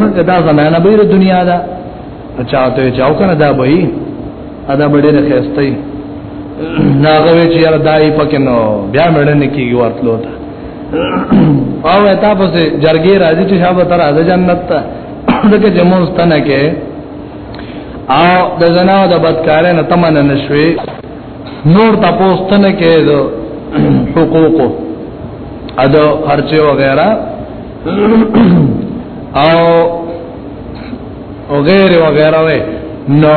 څنګه دا زمانہ به د دنیا دا چاته چاو کنه دا به ادا بډې نه خسته ناغه وی چې یار دای پکې نو بیا مړنه کیږي ورتلو ته او اتا پس جرګې راځي چې شابه تر از جنت ته دغه جمعون ستنه کې او د زنا او د بدکارۍ نه تمنه نشوي نور تاسو ته نه کېدو حقوق ادا خرچه وغیرہ او وغیرہ وغیرہ وې نو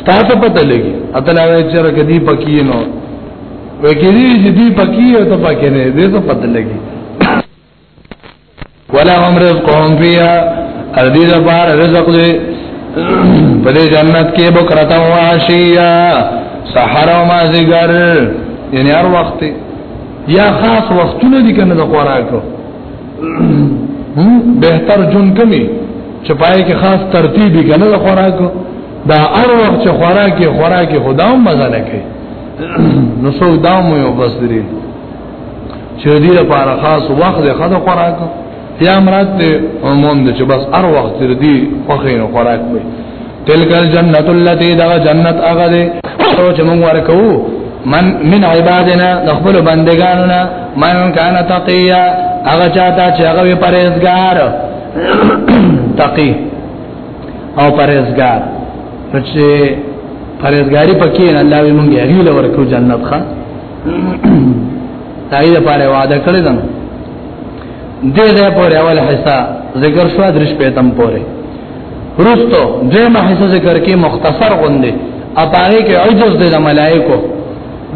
ستاسو پته لګي اته لا وې چې کدي پکی نو وې کدي چې دی پکی او ته پکې نه دې ته پته لګي ولا هم رزقهم فيها اردی دا پار رزق دے پدے جنت کے بکرتا و عشیہ سحر و مازگر یعنی هر وقت یا خاص وقتونه دي کنه د خوراکو بهتر جون کمی چې پای کې خاص ترتیبی کنه د خوراکو دا هر وخت چې خوراکي خوراکي خدام مزه نه کوي نو څو دامو یو بس درې چې دې لپاره خاص وخت د خدای خوراک یا مراد ته عموم د چې بس هر وخت تر دې خوخې نو خوراک وي تلک الجنت التي دا جنت هغه دې او چې موږ ورکو من من عبادنا نخبل بندگانو نه من کان تقیا هغه چاته چې هغه پرهیزګار تقی او پرهیزګار چې پرهیزګاری پکې الله وي مونږ یې لور کو جنت ښه تایید لپاره وعده کړی ده دې دې پورې اول حصہ ذکر شو درش په تم پورې رستو دې ما حصہ ذکر کې مختصر غوندې اپاره کې عجز دې ملائکو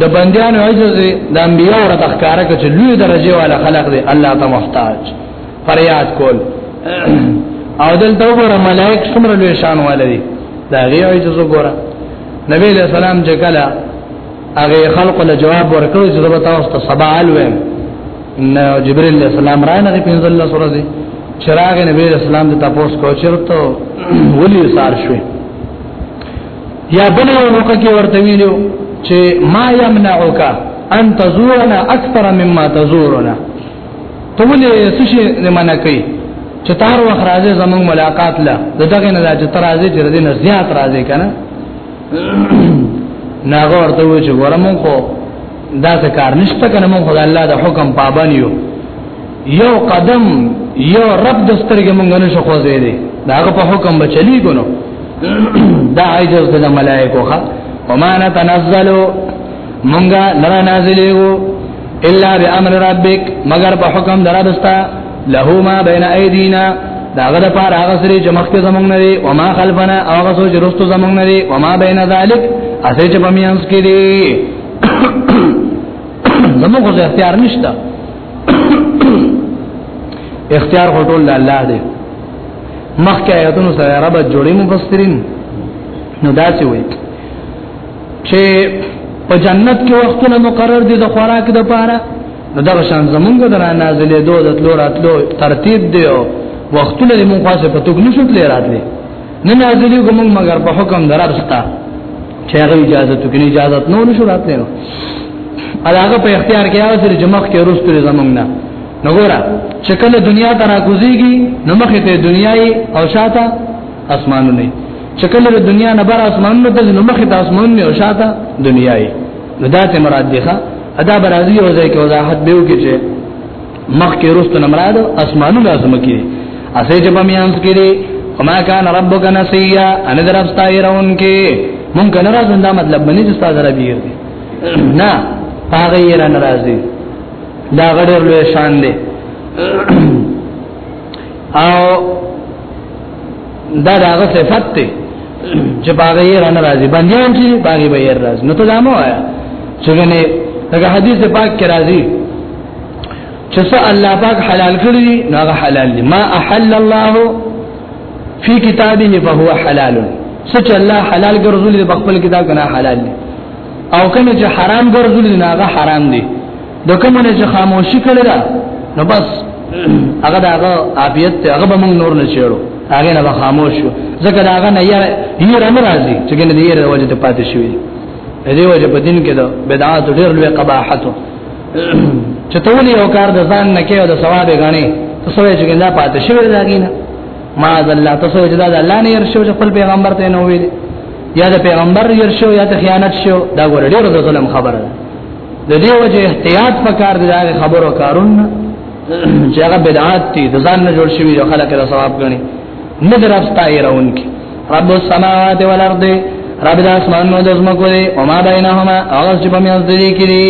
د بندیانو عجز دې د انبیو را تخکارا کې چې لوی درجه والا خلق دې الله ته محتاج فریاد کول او دلته وګوره ملائک څومره لوی شان والي دا غي عجز وګوره نبی له سلام چې کله هغه خلق له جواب ورکړو چې زبتا اوس ته سبا الوم ان جبريل عليه السلام را نه پنځل الله سره دي چراغ نبی اسلام د تاسو کو چرته ولي سار شوي یا بل یو موقع کې ورته ویلو چې ما يمنعك ان تزورنا اكثر مما تزورنا ته ولې سشي نه منع کوي چې تار وخت راځي زموږ ملاقات لا دغه نه چې تر راځي چې دې نه زیات راځي کنه ناغه ورته و چې ورمو خو دا څه کار نشته کنه مونږ خدای الله د حکم پابند یو یو قدم یو رب د سترګې مونږ نه شو خوځې دي داغه په حکم به چلی ګونو دا عجز د ملائکو ښا وما نتنزلوا مونږه نه نازلېو الا بامر ربک مگر په حکم دربستا له ما بین ایدینا داغه د پاره هغه سری چې مخکې زمونږ نه دی او ما خلفنا هغه سوچ رستو زمونږ نه دی او ما بین ذلک اسې چې په میانس کې دی زمونږ خو اختیار نشته اختیار خو ټول الله دی مخکې آیاتونو سره رب جوړې مفسرین نو دا څه وایي چې په جنت کې وختونه مقرر دي د خوراک د پاره نو دا شان زمونږ د را نازلې دوه د تلو راتلو ترتیب دی او وختونه دې مونږ خاصه په توګه نشو تلې راتلې نه نازلې کوم مګر په حکم درستا چې هغه اجازه تو کې اجازه نو نشو راتلې نو هغه په اختیار کې هغه سره جمع کې روستري زمونږ نه نګورا چې کله دنیا ته راکوزيږي نو مخه ته دنیاي او شاته اسمانونه چې کله د دنیا نه بر اسمانونه ته نو مخه د اسمانونه او شاته دنیا یې نو دا ته مراد دی ښا ادا برازي او ځای کې وضاحت به وکړي چې مخ کې رست نه مراد اسمانونه لازم کې اسې چې په میانس کې دي وما كان ربك نسيا ان درب ستایرون کې مونږ نه راځو دا مطلب باندې چې ستاسو رب یې دي نه هغه یې را ناراضي دا غړې له شان دي او دا داغه صفت ته چې باغې یې رانه راځي بنديان چې باغې به یې راځي نو ته دا مو آیا چې ګنې دا حدیث پاک کې راځي چې څو الله پاک حلال کړی نو هغه حلال دي ما احل الله فی کتابه فهو حلال سچ الله حلال ګرځول د خپل کتاب کنه حلال دي او کنه چې حرام ګرځول نه هغه حرام دي د کومه چې خاموشي کړی دا نو بس هغه داغه عافیت ته هغه به موږ نور نه چیرو هغه نه خاموش شو ځکه دا هغه نه یې یې رم راځي چې کنه دې یې وجه ته پاتې شوی دې وجه په دین کې دا بدعات ډېر لوی قباحت چې ته ولې یو کار د ځان نه کې او د ثواب غاڼې ته سوې چې کنه پاتې شوی دا کینه ما ذل تاسو چې دا الله نه يرشو چې خپل پیغمبر ته نه ویل یا د پیغمبر يرشو یا ته خیانت شو دا ګور ډېر د ظلم خبره ده د دې وجه احتیاط پکار دی دا خبرو کارون چې هغه بدعات دي د ځان نه جوړ شوی او خلک له ثواب غني نه درپستا یې راونکي رب السماوات والارض رب د اسمانونو د زمکو دی او ما بینهما هغه چې په میاں دې کې دی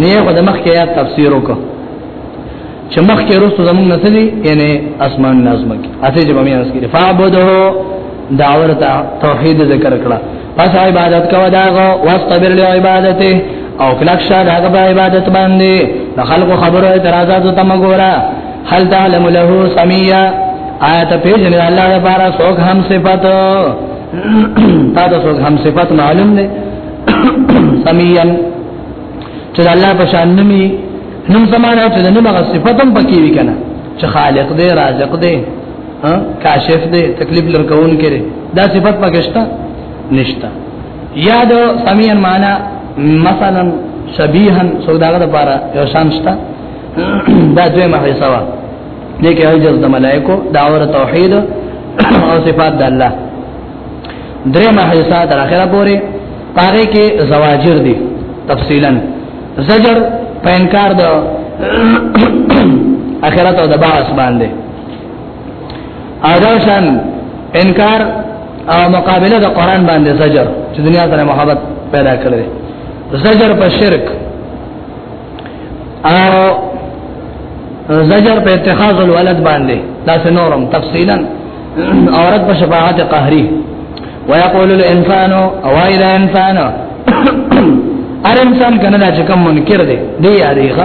نه خو د مخ کې یا تفسیر وکړه چې مخ کې رسو زمون نسلی یعنی اسمان نازمک اته چې په میاں کې فعبده داور ته توحید ذکر کړه پس عبادت کو داغه واستبر له عبادته او کلک شه داغه په عبادت باندې د خلکو خبرو اعتراضات ته مګورا هل تعلم له سمیا آیت پیجن الله لپاره څوک هم صفات تا د څوک هم صفات معلوم دي سمیا چې الله په شان نمی نوم زمانه چې نوم غ صفاتم پکې وی کنه چې خالق دی رازق دی ها کاشف دې تکلیف لرکون کړي دا صفت پکشتا نشتا یاد سميع معنا مثلا شبيها سوداګر لپاره یو شان شتا دا دوی ما حسابه دې کې عجز د ملائکو داور توحید او صفات د الله درې ما حساب تر اخره پورې پاره کې زواجر دي تفصیلا زجر په انکار د اخرت او د باس باندې اداشن انکار او مقابله د قران باندې زجر چې دنیا سره محبت پیدا کړي زجر په شرک او زجر په اتخاذ الولد باندې دا سنورم تفصیلا اورد په شفاعت قهری ويقول الانسان او اذا انسان ار انسان کنه دا چې کوم منکر دی دی یادېخه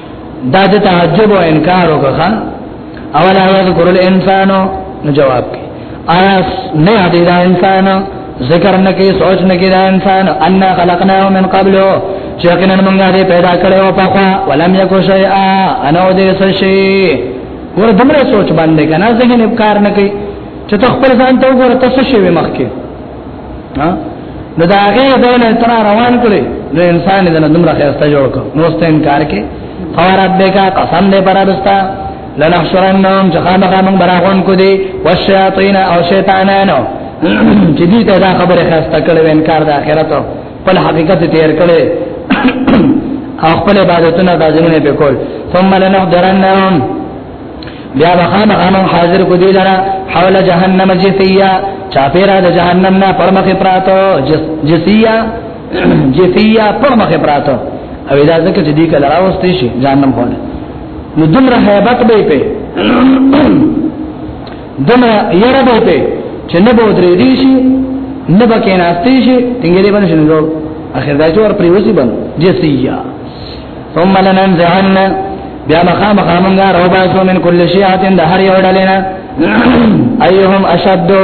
دا چې تعجب او انکار وکړه اول آیات کول انسانو نو جواب کې آیا نه دی دا انسان ذکر نه کې سوچ نه کې دا انسان ان خلقناه من قبل چې کنن موږ دې پیدا کړو په خوا ولم یکو شیئا انو دې سشي ور دمره سوچ باندې کنه ځګنه کار نه کوي چې تخپل ځان ته وګوره تاسو شی مخکې ها نو دا هغه دین تر روان کړي نو انسان دې نه دمر خیرسته جوړ کړ نو ست انکار کې فورب کا قسم دې پر دستا لنحشرنهم جخامه من براغون کو دي والشیاطین او شیطانانو چې دې ته دا خبره خیرسته کړي انکار د اخرت په حقیقت تیر کړي او خپل عبادتونه د ځینې په کول ثم لنحضرنهم بیا وخام امو حاضر کو دی لرا حول جهنم جثیا چاپیرا د جهنم نه پرمخ پراتو جثیا جثیا پرمخ پراتو او دا ځکه چې دی کله راوستي شي جهنم هونه نو دمر هیبت به په دمر یره به په چې نه به درې دی شي نه به کیناستی شي څنګه دې باندې شنو اخر دا چې ور پریوسی باندې جثیا ثم لننزعن بیا مخام خامنگا رو باسو من کل شیعت دا هر یو ڈلینا ایهم اشدو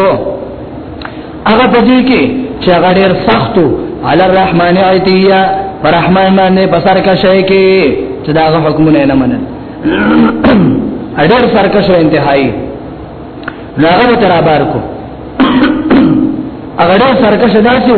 اغا پدی کی چه اغا دیر سختو علی الرحمن عیتیه فرحمان باندې بسر کا شي کې چې دا حکمونه نه منل اډر سرکش و انتهایی ناغه تر بار کو اغه سرکش داسو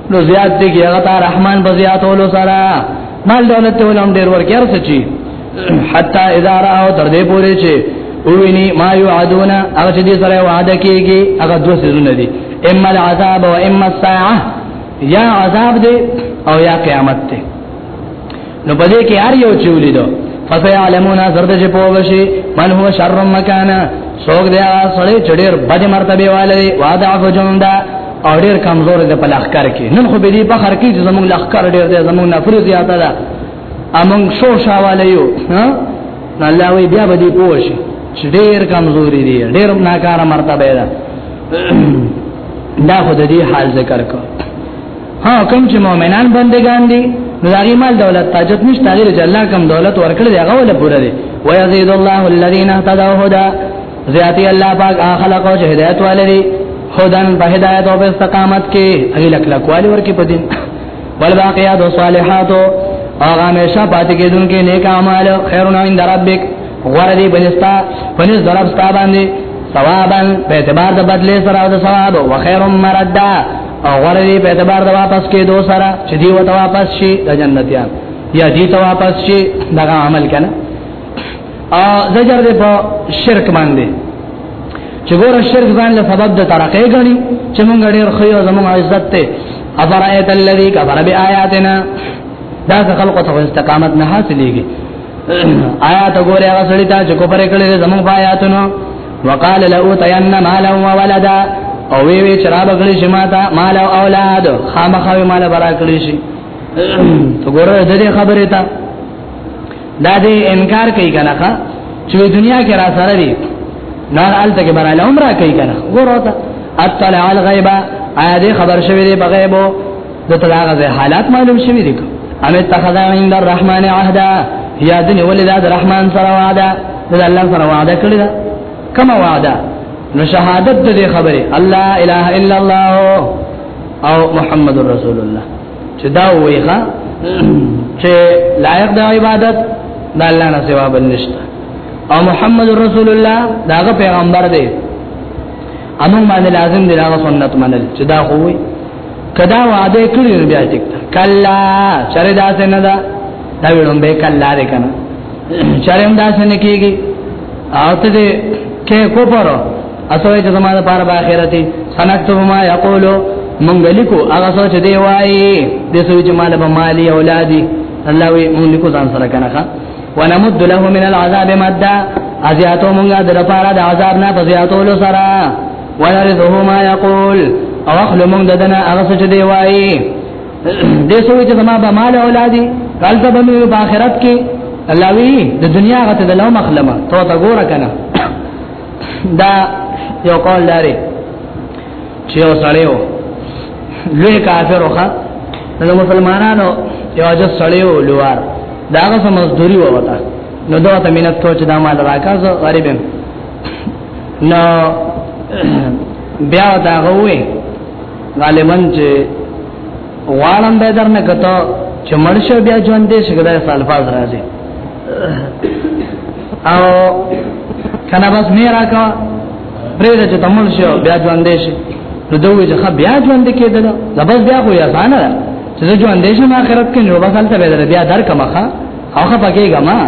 نو زیات دی هغه ته رحمان په زیاتولو سره مال دولت ته ولوم ډیر ورکر سچي حتا اذا راو تر دې پورې چې ویني ما یعدون هغه چې سره وعده کیږي هغه دوه سيزونه دي اما العذاب و اما الساعه یا عذاب دی او یا قیامت دی نو په دې کې هر یو چې ولیدو فسيعلمون زرد چې په وشي من هو شر مکان سوګ دی هغه سړی چې ډېر بد مرتبه والي واده او جوندا او ډېر کمزور دی په لخر کې نن خو به دې په خر کې چې زموږ لخر ډېر دی زموږ نفرت زیاته ده امون شو شاواله یو ها الله وی بیا به دې پوښي چې ډېر کمزوري دی ډېر ناکاره مرتبه ده دا خو د دې حال ذکر کو ها کوم چې مؤمنان بندگان دي نو داغي مال دولت تاجت نشته هغه چې الله کوم دولت ورکړي دی هغه ول پوره دی ويزيد الله الذين اهتدوا هدى زیاتی الله پاک اخلاق او هدایت والي هدن په هدایت او استقامت کې هغه لک لک والي ورکه په دین والباقیات الصالحات هغه همیشه پاتې کېدونکې نیک اعمال خیرون عند ربک غره دی بنستا پنځ درب ستا باندې ثوابا په اعتبار د بدله سره او د ثواب او خیر مردا او غره دی په اعتبار د واپس کې دو سره چې دی وته واپس شي د جنتیان یا دی ته واپس شي دا عمل کنه او زجر دی په شرک باندې چې ګوره شرک ځان له سبب د ترقې غني چې مونږ ډېر خو یو زموږ عزت ته افرایت الذی کفر بیااتنا دا خلق ته استقامت نه حاصلېږي آیات ګوره هغه سړی ته چې کوپر کړي زموږ آیاتونو وقال له تيان مالا وولدا او وی وی چرا بغلی شما تا مال او اولاد خامخا مال برا کړی شي تو ګوره د دې خبره تا دا دې انکار کوي کنه ښا چې دنیا کې را سره دي نار الته کې برا له عمره کوي کنه ګوره تا اطلع الغیبا ایا دې خبر شوی دی بغیبو د تلاغه حالات معلوم شوی دی ام اتخذ عند الرحمن عهدا یا دنه ولدا الرحمن سره وعده د الله سره وعده کړی دا کما وعده نو شهادت دې خبره الله اله الا الله او محمد رسول الله چې دا وایغه چې لایق د عبادت د الله نه سوا بل نشته او محمد رسول الله داغه پیغمبر دی امون باندې لازم دی داغه سنت منل چې دا خو وي کدا وعده کړی نو بیا ټیک کلا چرې دا څنګه دا دا ویلم به کلا دې کنه چرې هم دا څنګه کیږي او ته دې کې کو پرو اسوي چې زموږه پاره به اخرتي سنت ما یقولو مونږ لیکو هغه سوچ دی وای د سوچ مال به مالی اولادي الله وی مونږ لیکو ځان سره کنه ښا ونمد له من العذاب مدا ازیاتو مونږه د لپاره د عذاب نه په زیاتولو سره ويرثه ما يقول او اخلو موږ ددنه هغه څه چې دی وایي دې سوي چې زما به مال اولادي کال ته به په آخرت کې الله وی د دنیا غته د لو مخلمه تو تا ګوره کنه دا یو قول لري چې یو سړیو لوی کافر وخه د مسلمانانو یو اجه سړیو لوار داغه سم مزدوري ووته نو دا ته مينت کو چې دا مال راکاز غریبم نو بیا دا غوې غالبا چې غواړم به درنه کته چې مرشه بیا ژوند دې شګدا سالفاز راځي او کنا بس مې راکا پرې دې چې تمل شو بیا ژوند دې شي نو دوی چې خا بیا ژوند کېدل دا بس بیا خو یا ځان نه چې ژوند دې شي ما آخرت کې نو بس هلته به بیا در کمخه هغه پکې ګما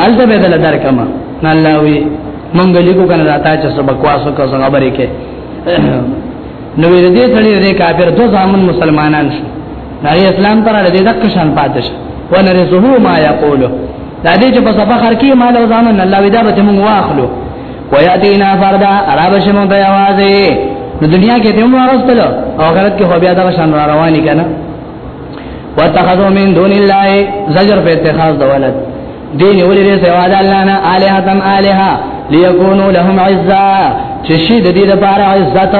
حالته به دل درکما نه الله وی مونږ لیکو کنه راته چې سبق واسو کو څنګه خبرې کې نو دې سړي دې کافر دو ځامن مسلمانان شو نه اسلام پر دې دک شان پاتش ونرزه ما یقوله دا دې چې په صفه خر کې مال او ځامن الله وی دا به مونږ واخلو وياتینا فردا عربشمو ته आवाज نو دنیا کې ته مو راستلو او آخرت کې خو بیا دا شان رواني کنه واتخذوا من دون الله زجر په اتخاذ د ولد دین ولې دې سوا د الله نه الہتن الہ ليكونوا لهم عزا چې شي د دې لپاره عزت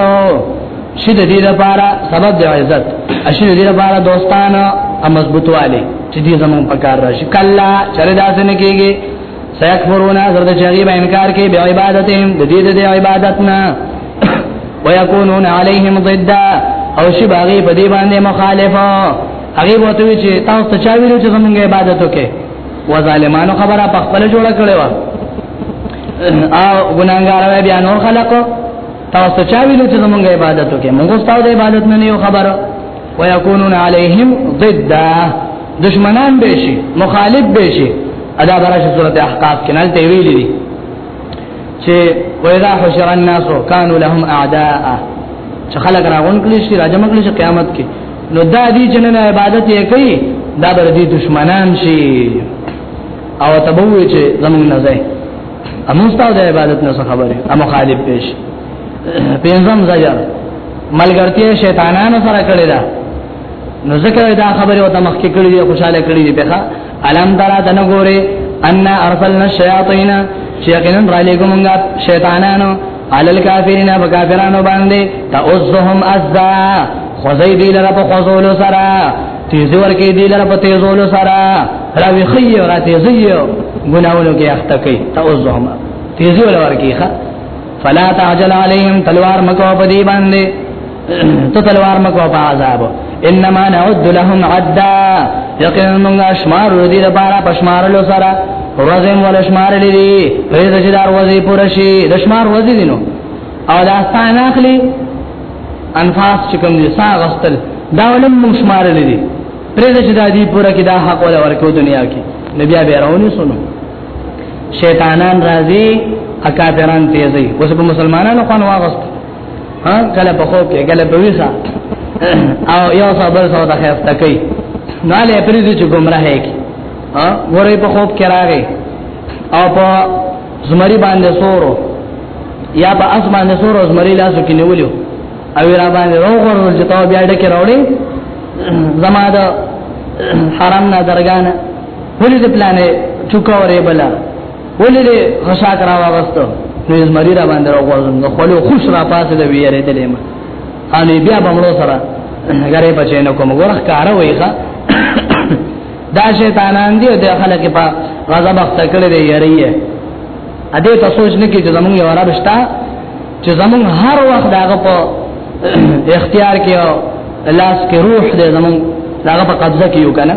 شي د دې لپاره سبب د عزت شي د دې لپاره دوستانه او مضبوطواله چې دې زمون په کار راشي کلا چر داسنه کېږي سيكفرون زرد چغي به انکار کوي به عبادتهم د دې د عبادتنا ويكونون عليهم ضد او شي باغي په دې باندې مخالفه هغه وته وی چې تاسو ته چا ویلو چې زمونږ عبادت وکې و ظالمانو خبره په خپل جوړه کړې و او ګناګار وای بیا نور خلکو تاسو چا ویلو چې زمونږ عبادت وکې موږ ستاسو د عبادت نه یو خبره ويكونون عليهم ضد دشمنان به شي مخالف به شي ادا براش سورت احقاف کې نه دی ویلي دي چې وإذا حشر الناس كانوا لهم اعداء چې خلک راغون کړي شي راځم کړي شي قیامت کې نو دا دي چې نه عبادت یې کوي دا بر دي دشمنان شي او تبوي چې زمونږ نه ځي امستاو د عبادت نه خبره امو خالد پیش پینځم زجر ملګرتیا شیطانانو سره کړی دا نو ذکر دا خبره او تمخ کې کړی دی خوشاله کړی دی په علم درا دنه ګوره ان ارسلنا الشیاطین چې یقینا را لګومږه شیطانانو علل کافرین بکافرانو باندې تعوذهم ازا خوزی دی لره په خوزولو سره تیزی ورکی دی لره په تیزولو سره راوی خی او را تیزی ګناولو کې اخته کوي تعوذهم تیزی ورکی ښه فلا تعجل عليهم تلوار مکو په دی باندې ته تلوار مکو په عذاب انما نعد لهم عدا یقینا موږ شمار دې لپاره پشمار لو سره ورځم ول شمار لري په دې چې دار وځي پرشي د شمار وځي دینو او دا ستان اخلي انفاس چې کوم دي سا غستل دا ولم موږ شمار لري پرې چې دا دې پوره کې دا حق ولا ورکو دنیا کې نبي بیا راونی سنو شیطانان راځي اکافران تیزي اوس په مسلمانانو خو نو واغست ها کله په خوب کې کله په ویسا او یو صبر سو د خیر تکي نه له پریږي چې گمراه کی ها ورې په خوب کې راغی او په زمری باندې سورو یا په اسمان باندې سورو زمری لاسو کې نیولیو او را باندې روغورل چې تاسو بیا ډکه راوړي زما د حرام نه درګانه ولې د پلانې چوکا ورې بلا ولې د غشاک را واغستو نو یې مری را باندې راغوځم نو خو له خوش را پاسه د ویری دلې ما ان بیا بمړو سره غره بچې نه کوم ورخ کار وایخه دا شیطانان دی د خلک په غضب اخته کړی دی یری ا دې تاسو سوچ نه کې چې زمونږ یو عرب شته چې زمونږ هر وخت داغه په اختیار کې لاس کې روح دې زمونږ داغه په قبضه کې یو کنه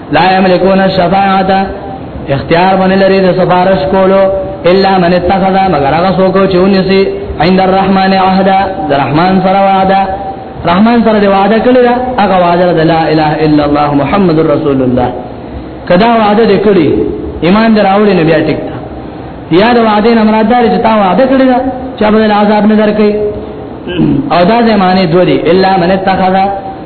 لا یملکون الشفاعه اختیار باندې لري د سفارش کولو الا من اتخذ مگر هغه څوک چې ونیسي عند الرحمن عهدا د رحمان سره وعده رحمان سره د وعده کړی دا هغه وعده د لا اله الا الله محمد رسول الله کدا وعده دې کړی ایمان دراوړي نه بیا ټیک تا یا د وعده نه مراد دار چې تا وعده کړی دا چې به عذاب نه درکې او دا زمانه دوی الا من اتخذ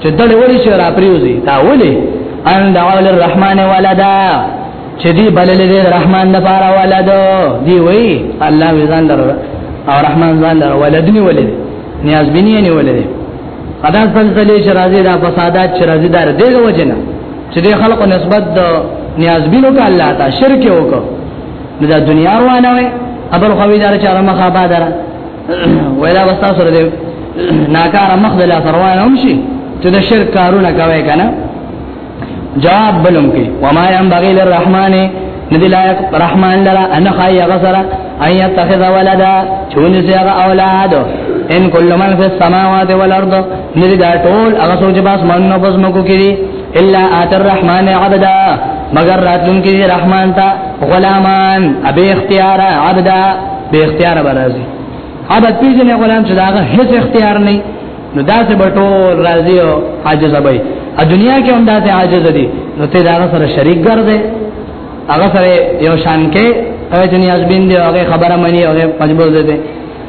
چې دړې وړي چې را پریوزي دا ولي ان دعوا للرحمن ولدا چې دی بللې دې رحمان د پاره ولد دی وای الله وزن در او رحمان ځان در ولدنی ولد نیاز بنی نه ولد ادا سلسله چې راځي دا فسادات چې راځي دار دغه وجنه چې د خلکو نسبت د نیاز بینو ک الله ته شرک وکړه د دنیا روانه وي ابل خوي دار چې رمخ آباد را ویلا وستا سره دی ناکاره مخ د لا سروان هم شي چې د شرک کارونه کوي کنه جواب بلم کې وما ينبغي للرحمن ندی لایق رحمان لرا ان خای غسر ان يتخذ ولدا چون سیغ اولاد ان کل من فی السماوات والارض ندی دا ټول هغه سوچ باس منو بس مکو کړي الا ات الرحمن عبدا مگر راتلون کې رحمان تا غلامان ابي اختیار عبدا به اختیار برازي عبد پیژنې غلام چې داغه هیڅ اختیار نه نو داسې بټول راضي او عاجز وي ا دنیا کې هم داسې عاجز دي نو ته دا سره شریک ګرځې هغه سره یو شان کې او چې نیاز بین دی هغه خبره مانی هغه مجبور دي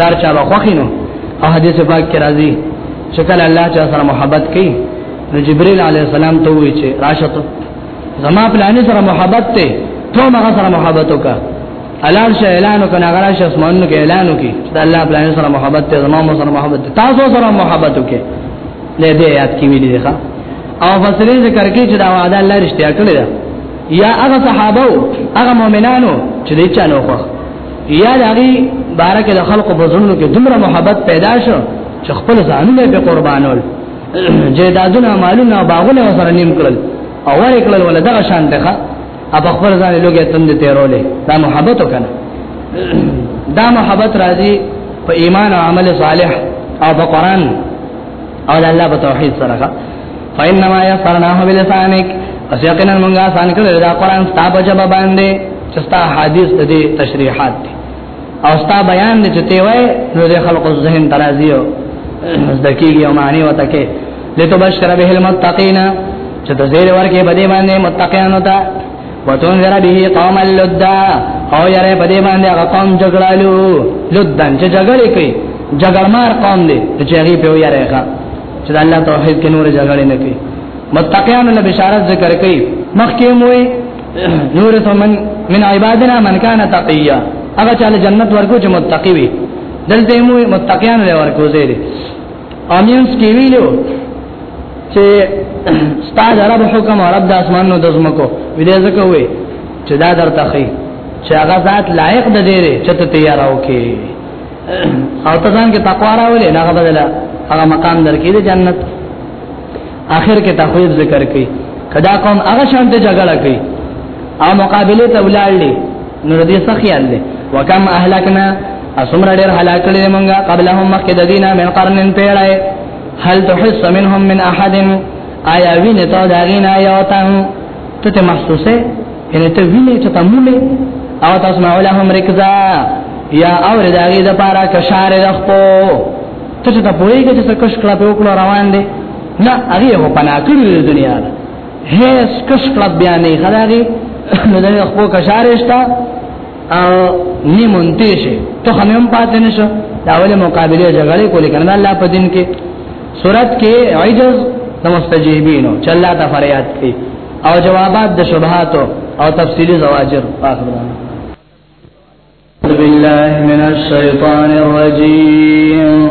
دار چا بخوخینو او حدیث پاک کې راځي چې کله الله چا سره محبت کوي نو جبريل عليه السلام ته وی چې راشت زما پلان سره محبت ته ته ما سره محبت وکا الان شه اعلان وکنا غراش اسمان کې اعلان وکي چې الله پلان سره محبت ته زما سره محبت تاسو سره محبت وکي له دې یاد کې ویلي ښا او فسرین ذکر کې چې دا وعده الله رښتیا کړی دا یا هغه صحابه هغه مؤمنانو چې دې چانو خو یا دغه بارکه د خلکو په زړونو کې دومره محبت پیدا شو چې خپل ځانونه په قربانول جیدادونه مالونه باغونه سره نیم کړل او ور کړل ول دغه شان دغه اب خپل ځان لوګي تند تیرولې دا محبت وکنه دا محبت راځي په ایمان او عمل صالح او په قران او الله په توحید سره فإنما يسرناه بلسانك پس یقینا موږ آسان کړل دا قران ستا په جواب باندې چې ستا حدیث د دې تشریحات دي او ستا بیان دې چې ته وای نو د خلقو ذهن ترازی او زدکیږي او معنی وته کې لتبشر به المتقین چې د زیر ورکه بده باندې متقینو ته وتنذر به قوم اللدا او یاره په دې باندې هغه قوم جګړالو لدن چې جګړې کوي جګړمار قوم دی چې هغه په یاره ښه چې الله توحید کې نور جګړې نه کوي متقیان له بشارت ذکر کوي مخکې موي نور ثمن من عبادنا من کان تقیا هغه چې جنت ورکو چې متقی وي دلته موي متقیان له ورکو زیری امینس کې ویلو چې ستاد رب حکم او رب د اسمان نو د زمکو ولې ځکه وې چې دا درته خي چې هغه ذات لایق د دې چې ته تیار او کې او ته ځان کې تقوا راولې نه هغه بدله هغه مقام درکې د جنت اخر کې تخویب ذکر کړي کدا قوم هغه شان ته جګړه کوي او مقابله ته ولاړلې نو دې څه خیال دې وکم اهلکنا اسمر ډېر هلاک کړي مونږه قبلهم مخکې د دینه من قرنن پیړای هل تحس منهم من احد آیا وینه تا داغینا یوتن ته ته محسوسه یعنی ته وینه چې تموله او تسمع لهم رکزا یا اور داغی د پارا کشار د خپو ته چې ته پوهیږي چې څه کښ کړه په وکړه روان دي نه هغه هو پنا کړی د دنیا ده هیڅ کښ کړه بیا نه خدای نو دغه خپل کشارشتا او نی مونتی شي ته هم پاتې نشو دا ولې مقابله جګړه کولې کنه الله په دین کې صورت کې عجز د مستجیبینو چې الله ته فریاد کوي او جوابات د شبهات او تفصیلی زواجر اخر بالله من الشیطان الرجیم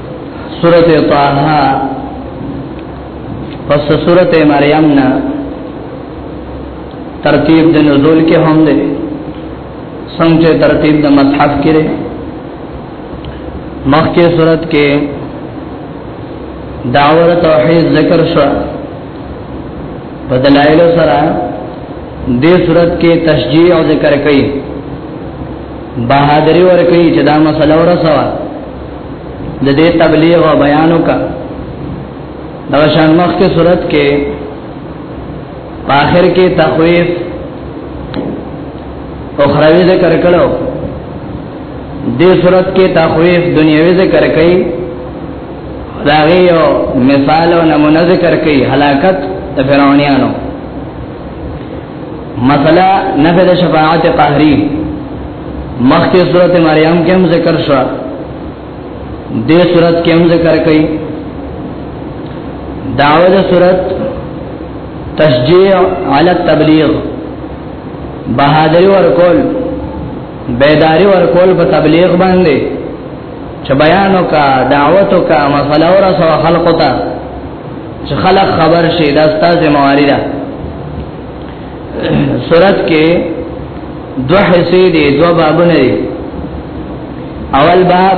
سورت طه پس سورت مریم نا ترتیب د نزول کې هم دی څنګه ترتیب د مصحف کې دی مخکې سورت کې داور توحید ذکر شو په دلایل سره دې صورت کې تشجیع او ذکر کوي بہادری ور کوي چې دا مسله ورسوه د دې تبلیغ او بیانو کا دا شان مخ کې صورت کې په اخر کې تخویف اخروی ذکر کړو دې صورت کې تخویف دنیوي ذکر کړي داغه یو مثال او نمونه ذکر کړي هلاکت د فرعونانو مسله نفذ شفاعت قهری مخکې صورت مریم کې هم ذکر شو دې صورت کې هم ذکر کړي داوود صورت تشجیع علی التبلیغ بہادری ورکول بیداری ورکول په تبلیغ باندې چې بیانو کا دعوتو کا مسله ور سره خلق ته چې خلق خبر شي دا ستاسو مواریده سورت کې دو حصے دی دو بابونه دی اول باب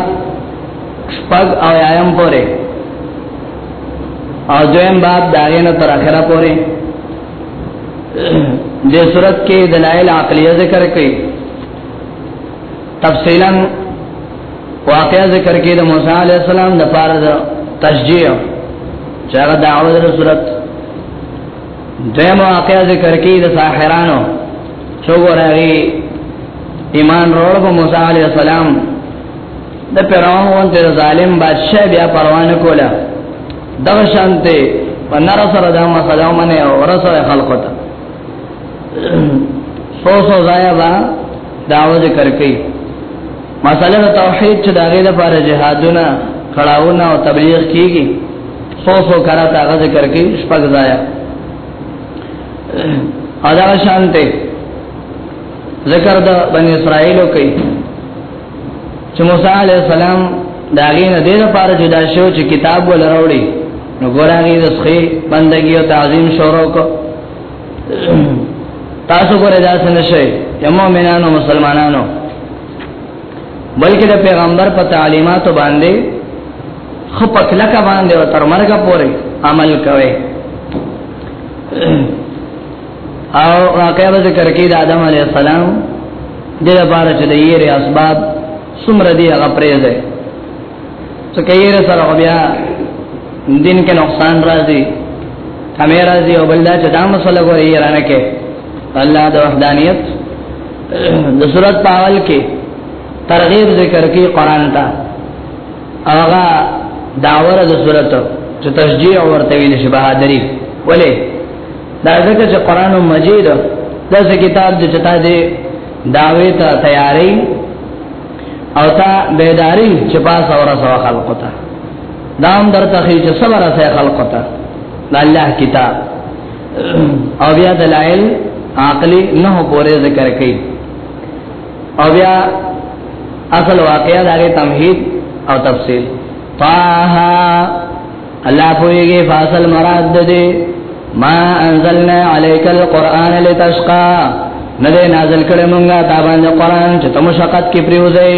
شپږ او یایم پورې او دویم باب داغه نه تر اخره پورې د صورت کې دلایل عقلیه ذکر کړي تفصیلا واقعا ذکر کړي د موسی علی السلام د پاره د تشجیع چاغه دعوه د صورت دیم واقعا ذکر کی د ساحرانو څو ورغی ایمان روړ په موسی علی السلام د پیران وون تر ظالم بادشاہ بیا پروانه کوله دغه شانته پنار سره دا ما سلام منه او رسول خلق ته سو سو ځای با داو ذکر کوي مسله توحید چې داغه د لپاره جهادونه کړهونه او تبلیغ کیږي خو خو کرا تا غ ذکر کې شپږ ځای ادا شانته ذکر د بنی اسرائیل کوي چې موسی علی السلام داغه نه د لپاره جدا شو چې کتاب ولروړي نو ګورغي د سخي بندگی او تعظیم شروع کو تاسو ګره دا څنګه شي یم مؤمنانو مسلمانانو بلکې د پیغمبر په تعلیماتو باندې خپل کلک باندې او تر مرګ پورې عمل کوي او واقعا ذکر کې د آدم علی السلام د لپاره چې د یې اسباب سمره دی هغه پرې ده څه کوي سره بیا دین کې نقصان راځي کمې راځي او بل دا چې دا مسله غوړي ایران کې الله د وحدانیت د صورت پاول کې ترغیب ذکر کې قران ته هغه داور د صورت چې تشجیع ورته ویل شي بهادری ولې دا ځکه چې قران مجید دا کتاب چې چتا دې داوي ته تیاری او تا بیداری چې پاس اور سوا خلقو ته دام در تخی چې صبر سه خلقو ته د الله کتاب او بیا دلائل عقلی نه پورې ذکر کړي او بیا اصل واقعیا دغه تمهید او تفصیل طه الله پويږي فاصل مراد دې ما انزلنا عليك القرآن لتشقى نه دې نازل کړې مونږه دا باندې قرآن چې تم شقت کې پریوځي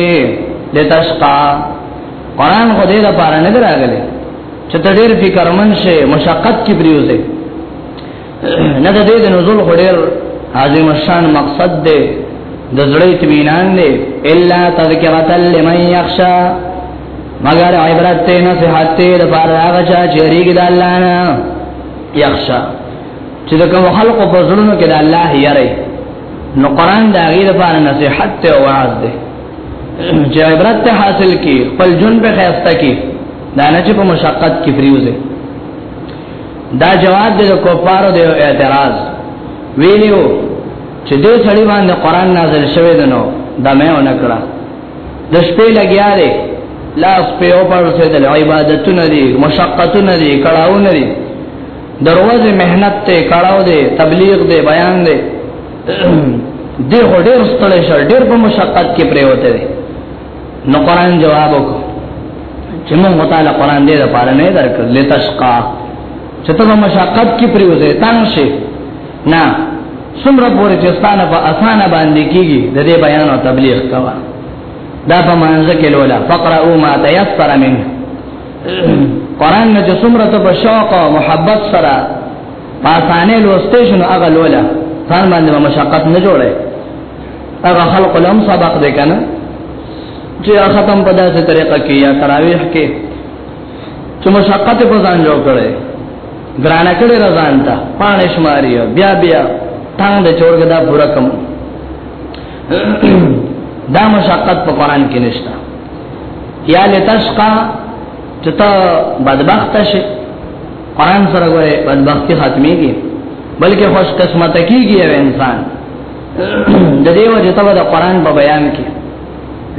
لتشقى قرآن خو دې لپاره نه راغلي چې ته ډېر فکرمن شې مشقت کې پریوځي نه د دې د نزول غډیر عظیم شان مقصد دی د زړه اطمینان دی الا تذکرۃ لمن یخشا مگر عبرت ته نصیحت ته د بار هغه چا چې ریګ د الله نه یخشا چې د کوم خلق په زړونو کې د الله یری نو قران دا غیر په نصیحت ته واعظ دی چې عبرت ته حاصل کی خپل جون په خیرسته کی دا نه چې په مشقت کې فریوزه دا جواب دی د کوپارو دی اعتراض ویلو چې دې سړي باندې قران نازل شوی دی نو دا مې ونه کړه د شپې لګیا دی لاس په او پر څه د عبادتونه دي مشقتونه دي کړهونه دي دروازه مهنت ته کړهو دي تبلیغ دي بیان دي دی هډیر ستړی شر ډیر په مشقت کې پریوته دی نو قران جواب وکړو چې موږ تعالی قران دې لپاره نه درکړ لتشقا چې ته مشقت کې پریوځې تنگ شي نه څومره پورې چې ستانه په اسانه باندې کیږي د دې بیان او تبلیغ کوا دا په منځ کې لولا فقرؤ ما تيسر منه قران نه څومره ته په شوق او محبت سره په اسانه لوستې شنو هغه لولا ځان باندې مشقت نه جوړه هغه خلق لهم سبق دی کنه چې ختم په داسې طریقه کې یا تراویح کې چې مشقت په ځان جوړ کړي ګرانه کړي رضان ته پانش ماری بیا بیا تنگ د چورګدا پورا کم دا مشقت په قران کې نشته یا لتشقا چې ته بدبخت شې قران سره ګوره بدبختی ختميږي بلکې خوش قسمت کیږي انسان د دې وجه ته د قران په بیان کې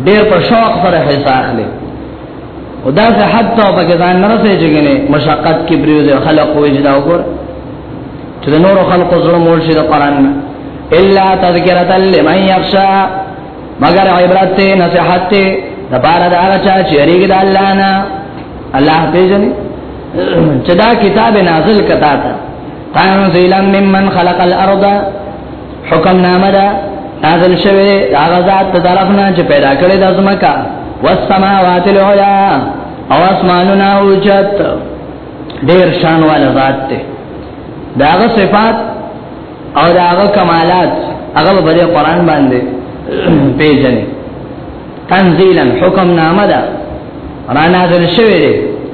ډېر په شوق سره حصہ اخلي او دا څه حتی په ځان نه رسې جګنه مشقت کې بریوز خلق وجدا وګور چې د نور خلق زړه مول شي د قران نه الا تذکرۃ لمن یخشا مگر عبرت ته نصیحت ته د بار د هغه چا چې ریګ د الله نه الله پیژني چې دا کتاب نازل کتا ته تنزیلا ممن خلق الارض حکم نامه دا نازل شوه دا غزاد ته طرفنا چې پیدا کړی د زمکا والسماوات العلا او اسماننا اوجت ډیر شان والا ذات ته داغه صفات او داغه کمالات هغه په دې قران باندې پیژنې تنزیلا حکم نامه دا را نازل شوه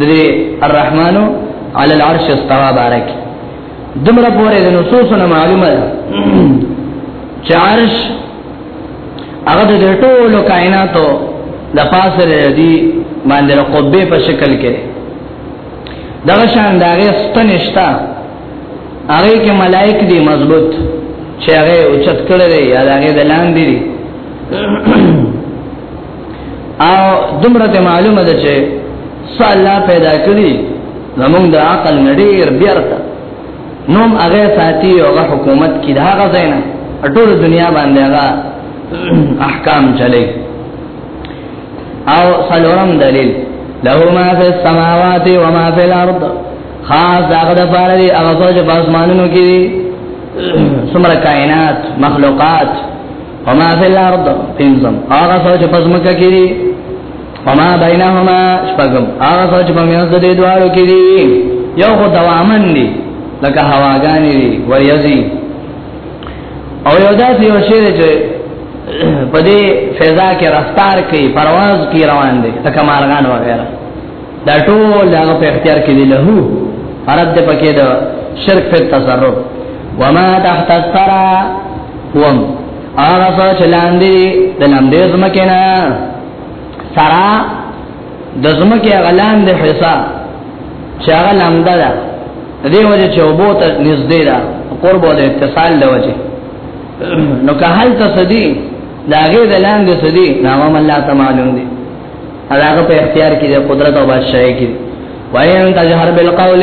دې الرحمن علی العرش استوا بارک دمر پورې د نصوصونو معلومه ده چې عرش هغه د ټولو کائناتو د پاسه دی باندې د قبه په شکل کې دا شان دغه ستنشتا هغه کې ملائک دي مضبوط چې هغه اوچت کړي یا هغه د لاندې دي او دومره ته معلومه ده چې صالح پیدا کړی زمونږ د عقل نډیر بیرته نوم هغه ساتي او هغه حکومت کې دا هغه زینا ټول دنیا باندې هغه احکام چلی او سلورم دلیل له ما فی السماوات و ما فی الارض خاص داغه د پاره دی هغه څه چې په اسمانونو کې دي څومره کائنات مخلوقات وما فی الارض پنزم آغا سو چه پس مکہ کی دی وما بینهما شپگم آغا سو چه پمیز دی دوارو کی دی یو خو دوامن دی لکه هواګانی دی وریزی او یو داس یو شیر چه پدی فضا کې رفتار کوي پرواز کوي روان دي لکه مارغان وغیرہ دا ټول هغه په اختیار کې دي له عرب دې پکې دا شرک په تصرف وما تحت الثرى کوم هغه څه چې لاندې د لاندې زمکه نه سرا د زمکه غلان د حصہ چې هغه لامده ده دې وجه چې وبو ته نږدې ده قربو د اتصال له وجه نو که هل تصدی داګه د لاندې سدي نامم الله تعالی معلوم دي هغه په اختیار کې د قدرت او بادشاہي کې وایي ان تجهر بالقول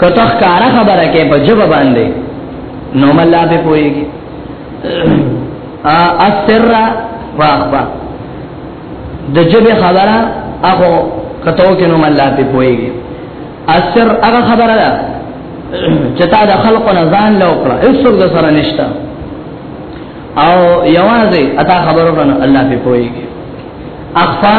کته ښکارا خبره کې په جواب باندې نو مله به پويږي ا اسر واخبا د جبه خبره هغه کته کې نو مله به پويږي اسر هغه خبره ده چې تا د خلقو نه ځان لوکړه هیڅ څوک د سره نشته او یوازې اتا خبرو باندې الله په پويږي اخفا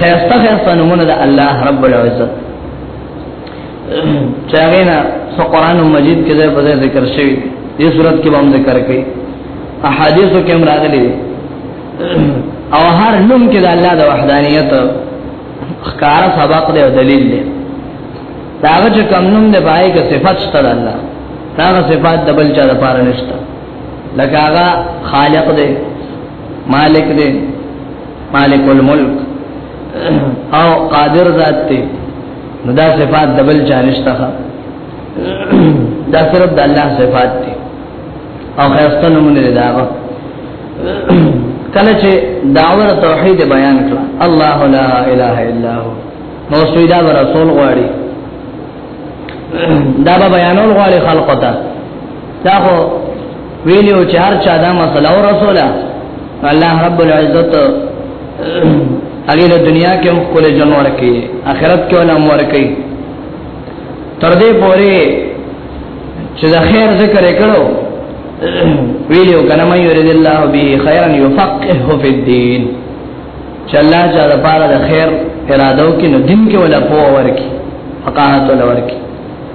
خیسته خیسته نمونه دا الله رب العزت چاگینا سو قرآن مجید کے ذر بزر ذکر شوی یہ صورت کے بام ذکر کئی احادیثو کے امراغ لی او هر نوم کې د الله د وحدانیت ښکار سبق دی او دلیل دی دا چې کوم نوم دی پای کې صفات شته د الله دا صفات د بل چا د پاره نشته لکه هغه خالق دی مالک دی مالک الملک او قادر ذات ته نو دا صفات دبل چانشته دا صرف د الله صفات دي او خاصه نمونه دي دا کله چې داور توحید بیان کړ الله لا اله الا هو نو سویدا رسول غواړي دا به بیانول غواړي خلقته دا خو ویلو چې هر چا دا مسله او رسوله الله رب العزت هغه د دنیا کې هم خپل جنور کې آخرت کې ولا مور کې تر دې پورې چې د خیر ذکر کړو ویلو کنه مې یرید الله به خیرا یفقهه فی الدین چې الله چې د پاره د خیر اراده وکړي نو دین کې ولا پوه ورکي فقاهت ولا ورکي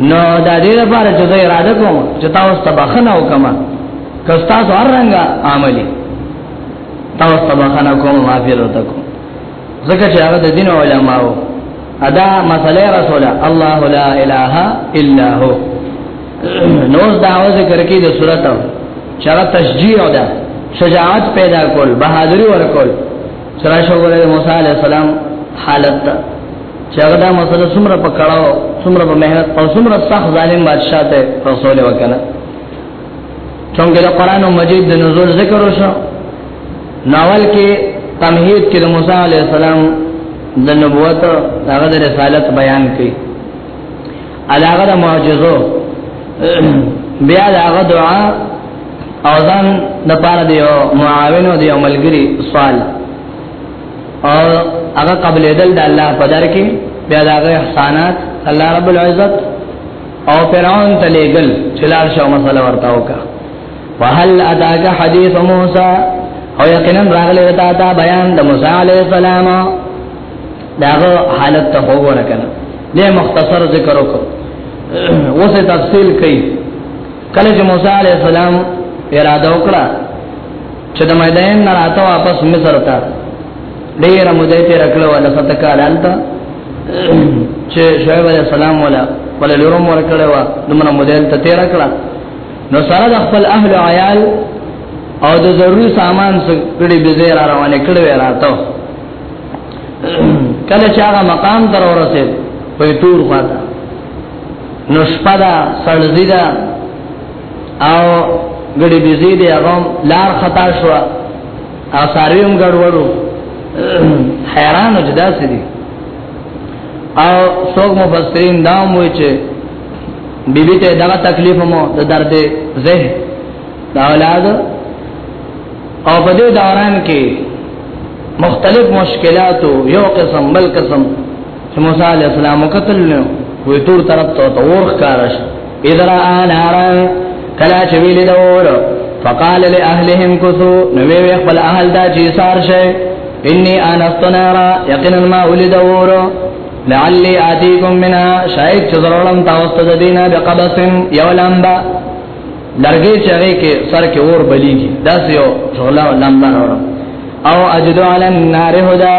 نو دا دې لپاره چې زه اراده کوم چې تاسو ته بخنه وکم که تاسو هرنګه عملي تاسو ته بخنه کوم معافي ورته کوم ځکه چې هغه د دین علماو ادا مسئله رسول الله لا اله الا هو نو دا ذکر کې د سورته چا تشجیع ده شجاعت پیدا کول بہادری ورکول سره شو غره موسی علی السلام حالت ته چې هغه دا مسله څومره پکړاو څومره په مهنت او څومره سخت ظالم بادشاہ ته رسول وکړه څنګه د قران مجید د نزول ذکر وشو ناول کې تمهید کې د موسی علی السلام د نبوت هغه د رسالت بیان کړي علاوه د معجزو بیا داغه دعا او ځان د پاره دی او معاون او دی عملګری سوال او هغه قبل دل د الله په در کې بیا داغه احسانات الله رب العزت او فرعون تلګل چلار شو مسله ورته وکا وهل اتاک حدیث موسی او یقینا راغلی تا بیان د موسی علی السلام داغه حالت ته وګوره کنه دې مختصر ذکر وکړو اوسه تفصیل کوي کله چې موسی عليه السلام اراده وکړه چې د مدین نه راته واپس مصر ته ډیر مودې ته رکړو ولا ستکال انته چې شعیب عليه السلام ولا ولا لورم ورکړې و دمنه مودې ته تیر کړه نو سره د خپل اهل او عیال او د ضروري سامان څخه کړي به زیرا روانه کړو راته کله چې هغه مقام تر ورسېد په تور خواته نو شپه دا سړځي دا او ګړي بيزي دي هغه لار خطا شو او سارویم ګډوډو حیران چې دا څه دي او څوک مفسرین دا موي چې بیبي ته دا تکلیف مو د درد زه دا اولاد او په دې دوران کې مختلف مشکلات یو قسم بل قسم چې موسی علی السلام قتل نو وې تور طرف ته تور ښکارش اذا انارا کلا چې ویل دا اور فقال لاهلهم كثو نو وی خپل اهل دا چې سار شي اني انا استنارا یقینا ما ولد اور لعلی آتیکم منا شاید چې ضرورم تاسو ته دینه بقبس یولمبا لرګي چې هغه کې سر کې اور بلیږي دا یو شغله لمبه راوړم او اجدو علی النار هدا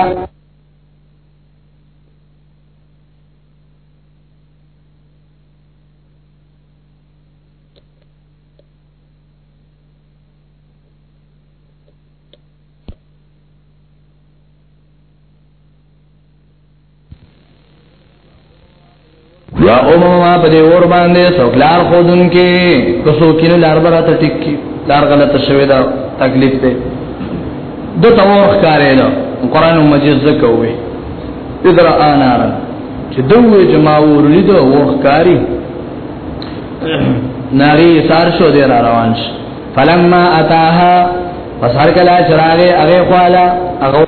یا امما په دې اور باندې څوکلار خودن کې کوسو کې لار براته ټیک کی لار غلطه شوې ده تکلیف ده د تور ښکارې ده قران مجید زکه وې اذر انار چې دوی جماعور لیدو ور ښکاری ناری سار شو دې را روان شي فلما اتاها پس هر کله چراغه هغه خواله هغه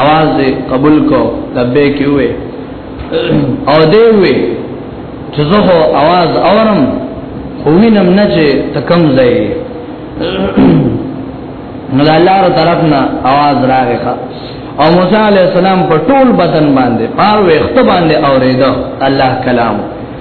اواز دې قبول کو لبیک وې او دې وې چې زه اواز اورم خو وینم نه چې تکم ځای نو الله طرفنا اواز راغی او موسی علی السلام په ټول بدن باندې پاوې خپل باندې اوریدو الله کلام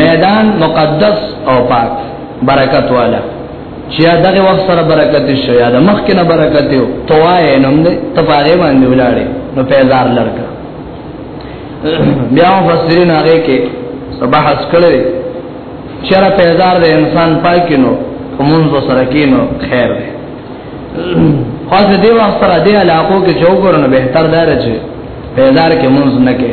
میدان مقدس او پاک برکت والا چې دغه وخت سره برکت شي یا د مخ کې نه برکت یو توای نوم دې تپاره باندې ولاړې نو پیزار لړکا بیا مفسرین هغه کې صباح اس کړل چر پیزار د انسان پای کې نو کومونځ سره کې نو خیر دی خاص دې وخت سره دې علاقو کې چوکورن به تر دار چې پیزار کې مونږ نه کې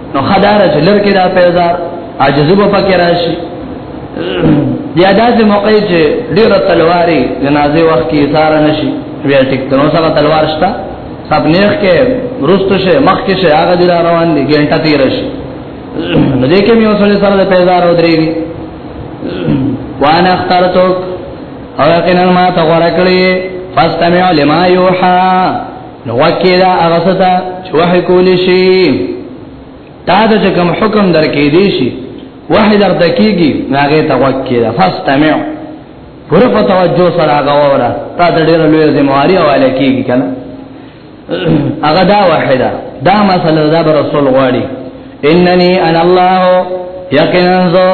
نو خدار چې لرکې دا پیزار عاجزو په پکې راشي بیا داسې موقع چې ډیره تلواري جنازه وخت کې سار نشي بیا ټیک نو سره تلوار شته سب نیخ کې روستو شه مخ کې شه هغه دی روان دي ګنټه تیر شي نو دې کې مې وسله سره د پیزار او درېږي وانا اخترتک او یقینا ما تغره کړی فاستمع لما یوحى نو وکي دا هغه څه ته چې وحي کول شي تا د کوم حکم درکې دی شي وحي درته کیږي هغه ته وکي دا فاستمع پر په توجه سره هغه وره تا د ډېر لوی ذمہواری حواله کیږي کنه هغه دا وحیدا دا مسله دا رسول غواړي انني انا الله یقینا ذو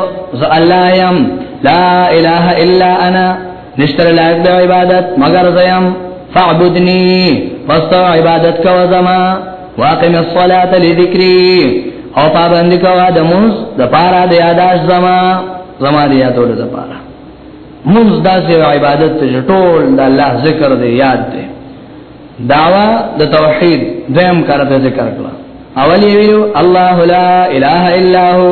الله يم لا اله الا انا نشتر لایق د عبادت مگر زیم فعبدنی پس تو عبادت کو زما واقم الصلاة لذکری او پابند کو د موز د پارا د یاداش زما زما د یادولو د پارا موز داسې عبادت ته ټول د الله ذکر دی یاد دی داوا د توحید دیم کار په ذکر کړه اولی ویلو الله لا اله الا هو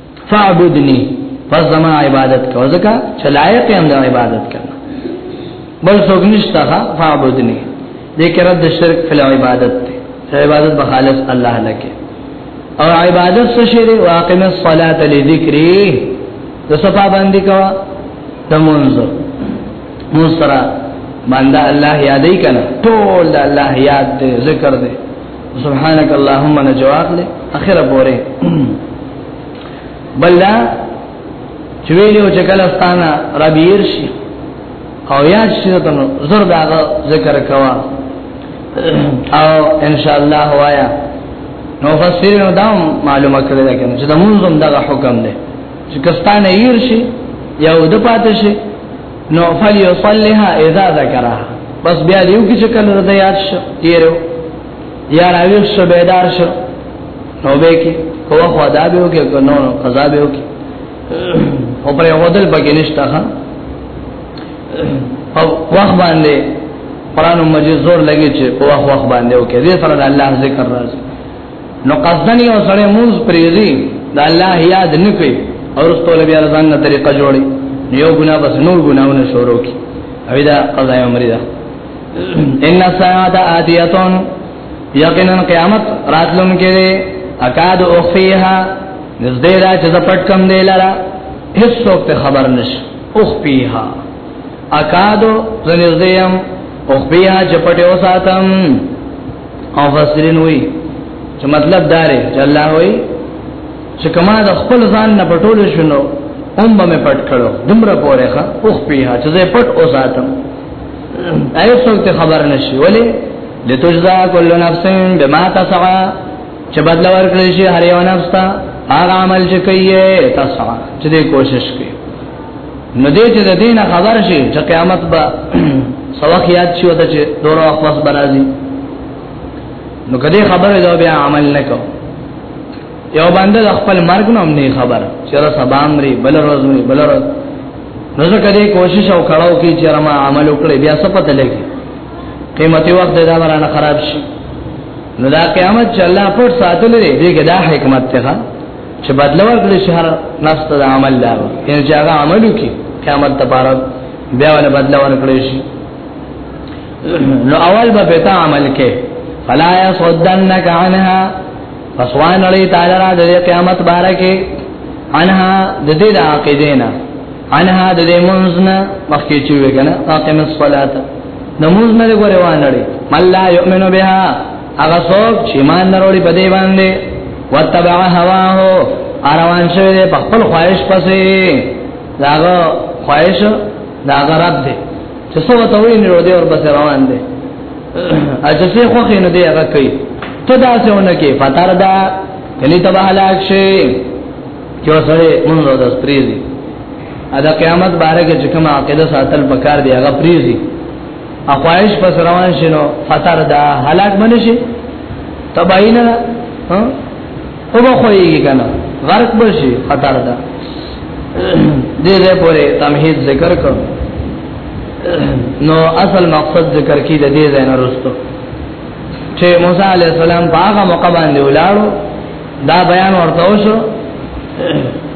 فعبدنی پس زما عبادت کو ځکه چې لایق یم د عبادت کړه بل څوک نشته فعبدنی دې کې رد شرک فل عبادت ته عبادت به خالص الله لکه او عبادت څه شی دی واقم الصلاه لذکری د صفه باندې کوا د مونږ مو سره باندې الله یادې کنا ټول الله یاد ذکر دی سبحانك اللهم نه جواب له اخره پوره بل دا چې ویلو چې کله ستانه ربیر شي او یا شي ته نو زر دا ذکر کوا او ان شاء الله وایا نو فسرینو دا معلومه کړی دا کنه چې د منظم دغه حکم دی چې کستانه ییر شي یا د پاتې شي نو فليصلها اذا ذكرها بس بیا دیو کی چې کله د یاد شو تیرو یا راوی شو بیدار شو نو به کی کوه خو ادا به وکي کو نو قضا به وکي او پر یو دل بګی نشتا ها او واخ باندې قران مجید زور لګی چې کوه واخ باندې وکي دې سره الله ذکر راځي نو قصدن یو سړی مونږ پریزي د الله یاد نه کوي او رسول بیا ځان نه طریقه جوړي یو ګنا بس نور ګناونه شروع کی او دا قضا عمر ده ان الساعه اتیه یقینا قیامت راتلون کې اکاد اخفیها نزدې را چې پټ کم دی لاره هیڅ څوک ته خبر نشي اخفیها اکادو زنیزدیم اخبیها چپٹی و ساتم او فسرین وی چه مطلب داره چه اللہ وی چه کما دا خپل ځان نه پټول شنو هم به مې پټ کړو دومره پورې ښه اوخ پیه چې زه پټ او ساتم ایو څوک ته خبر نشي ولی لتجزا کل نفس بما تسعى چې بدل ورکړي شي هر یو نفس ته هغه عمل چې کوي تسعى چې دې کوشش کوي نو دې چې د دینه خبر شي چې قیامت به سواخ یاد شي وته چې دورو خاص برازي نو کدی خبره دا بیا عمل نکو یو باندې خپل مرګ نو هم نه خبر چې را سبا امري بل روز مې بل روز نو زه کدی کوشش او کړهو کې چې ما عمل وکړي بیا څه پته لګي قیمتي وخت دا ورانه خراب شي نو دا قیامت چې الله پر ساتل لري دغه دا حکمت ته چې بدل ورکړي چې هر نفس ته عمل دا یعنی چې هغه عمل وکړي قیامت ته پاره بیا ول بدل ورکړي شي نو اول به پتا عمل کې فلا يصدنك عنها فسوان علی تعالی را د قیامت باره کې عنها د دې د عقیدینا عنها د دې منځنه مخکې چې وګنه اقیم الصلاه نموز نه غوړې وانه لري مل لا یؤمنو بها هغه څوک چې مان نروړي په دې باندې وتبع هواه اروان شوی دی په خپل خواهش پسې داغه خواهش داغه رب دی چې څو ته وی نه ورو دی ور پسې روان دی اجه څه خو خې نه دی هغه کوي ته دا څونه کې فتر دا یعنی تبه هلاک شي چې سره مونږ د سپریزي ادا قیامت باره کې چې کومه عقیده ساتل پکار دی هغه پریزي اخوایش پس روان شنو خطر دا هلاک بنشي تباہی نه ها او بخویږي کنه غرق بشي خطر دا دې دې پورې تمهید ذکر کړو نو اصل مقصد ذکر کی د دې زین رستو چې موسی علی السلام په هغه موقع باندې ولاړو دا بیان ورته وشو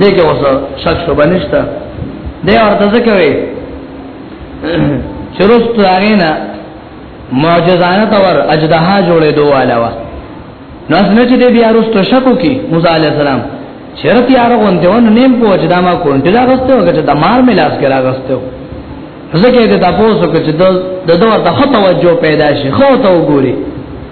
دغه وسه شک شو بنشتا دی ورته ځکه وی چرست اغینا معجزانه تور اجدها جوړې دوه علاوه نو اسنه چې دی بیا رستو شکو کی موسی علی السلام چرته یار غونته ون نیم پوج دا ما کونټی دا غسته وګه چې د مار ملاس کرا غسته ځکه دې تاسو کې چې د دوه ته خطوه جو پیدا شي خو ته وګوري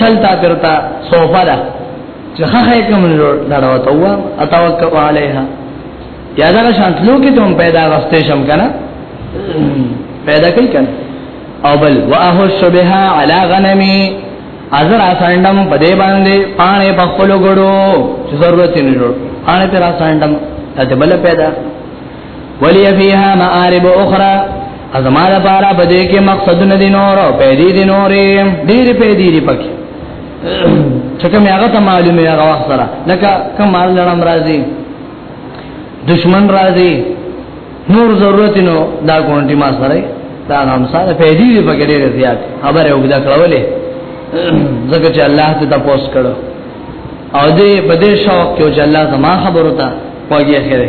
چلتا پرتا صوفه ده چې خخه کوم لړاو ته و اتوکل علیها یا دا شانتلو کې ته پیدا غستې شم کنه پیدا کوي کنه او بل واهش بها علی غنمی ازر اساندم په دې باندې پانه په خپل ګړو چې ضرورت نه جوړ پانه پر اساندم ته بل پیدا ولی فیها مآرب اخرى ازما د پارا بده کې مقصد نه دي نور او پیدې دي نورې ډېر پیدې دي پکې چکه مې هغه ته معلومه هغه وخت سره لکه کوم مال لړم راځي دشمن راځي نور ضرورت نو دا کونټي ما سره دا نام سره پیدې دي پکې ډېر زیات خبره وګدا کړولې زکه چې الله ته تاسو کړو او دې بده شوق کې چې الله زما خبرو ته وایي خیره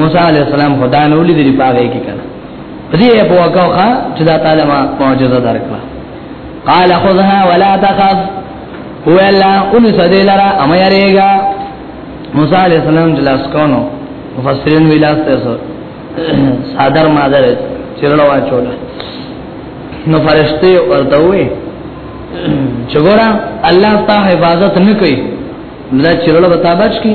موسی علی السلام خدای نو لیدل پاږی کې کنه دې په وکاوخه چې دا تعالی ما معجزه درکړه قال خذها ولا تخف هو الا ان سدلرا اميريغا موسی علی السلام د لاس کونو مفسرین ویلاس ته صادر مادر چیرلو واچول نو فرشته ورته وې چې ګورا الله تعالی حفاظت نه کوي دا چیرلو بتا بچ کی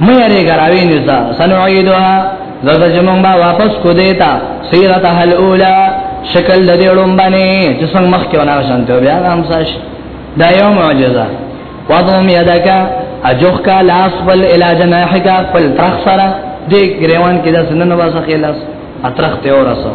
مې یې غراوی نسا سنعیدها زړه چې مونږه واپس کو دیتا سیرته الاولى شکل د دې ړوم باندې چې څنګه مخ کې ونه شانته بیا هم ساش دا یو معجزه وضم یدک اجوخ کا لاس بل الی جناحک خپل تخ سره دې ګریوان کې د سنن واسه خلاص اطرخ ته ورسو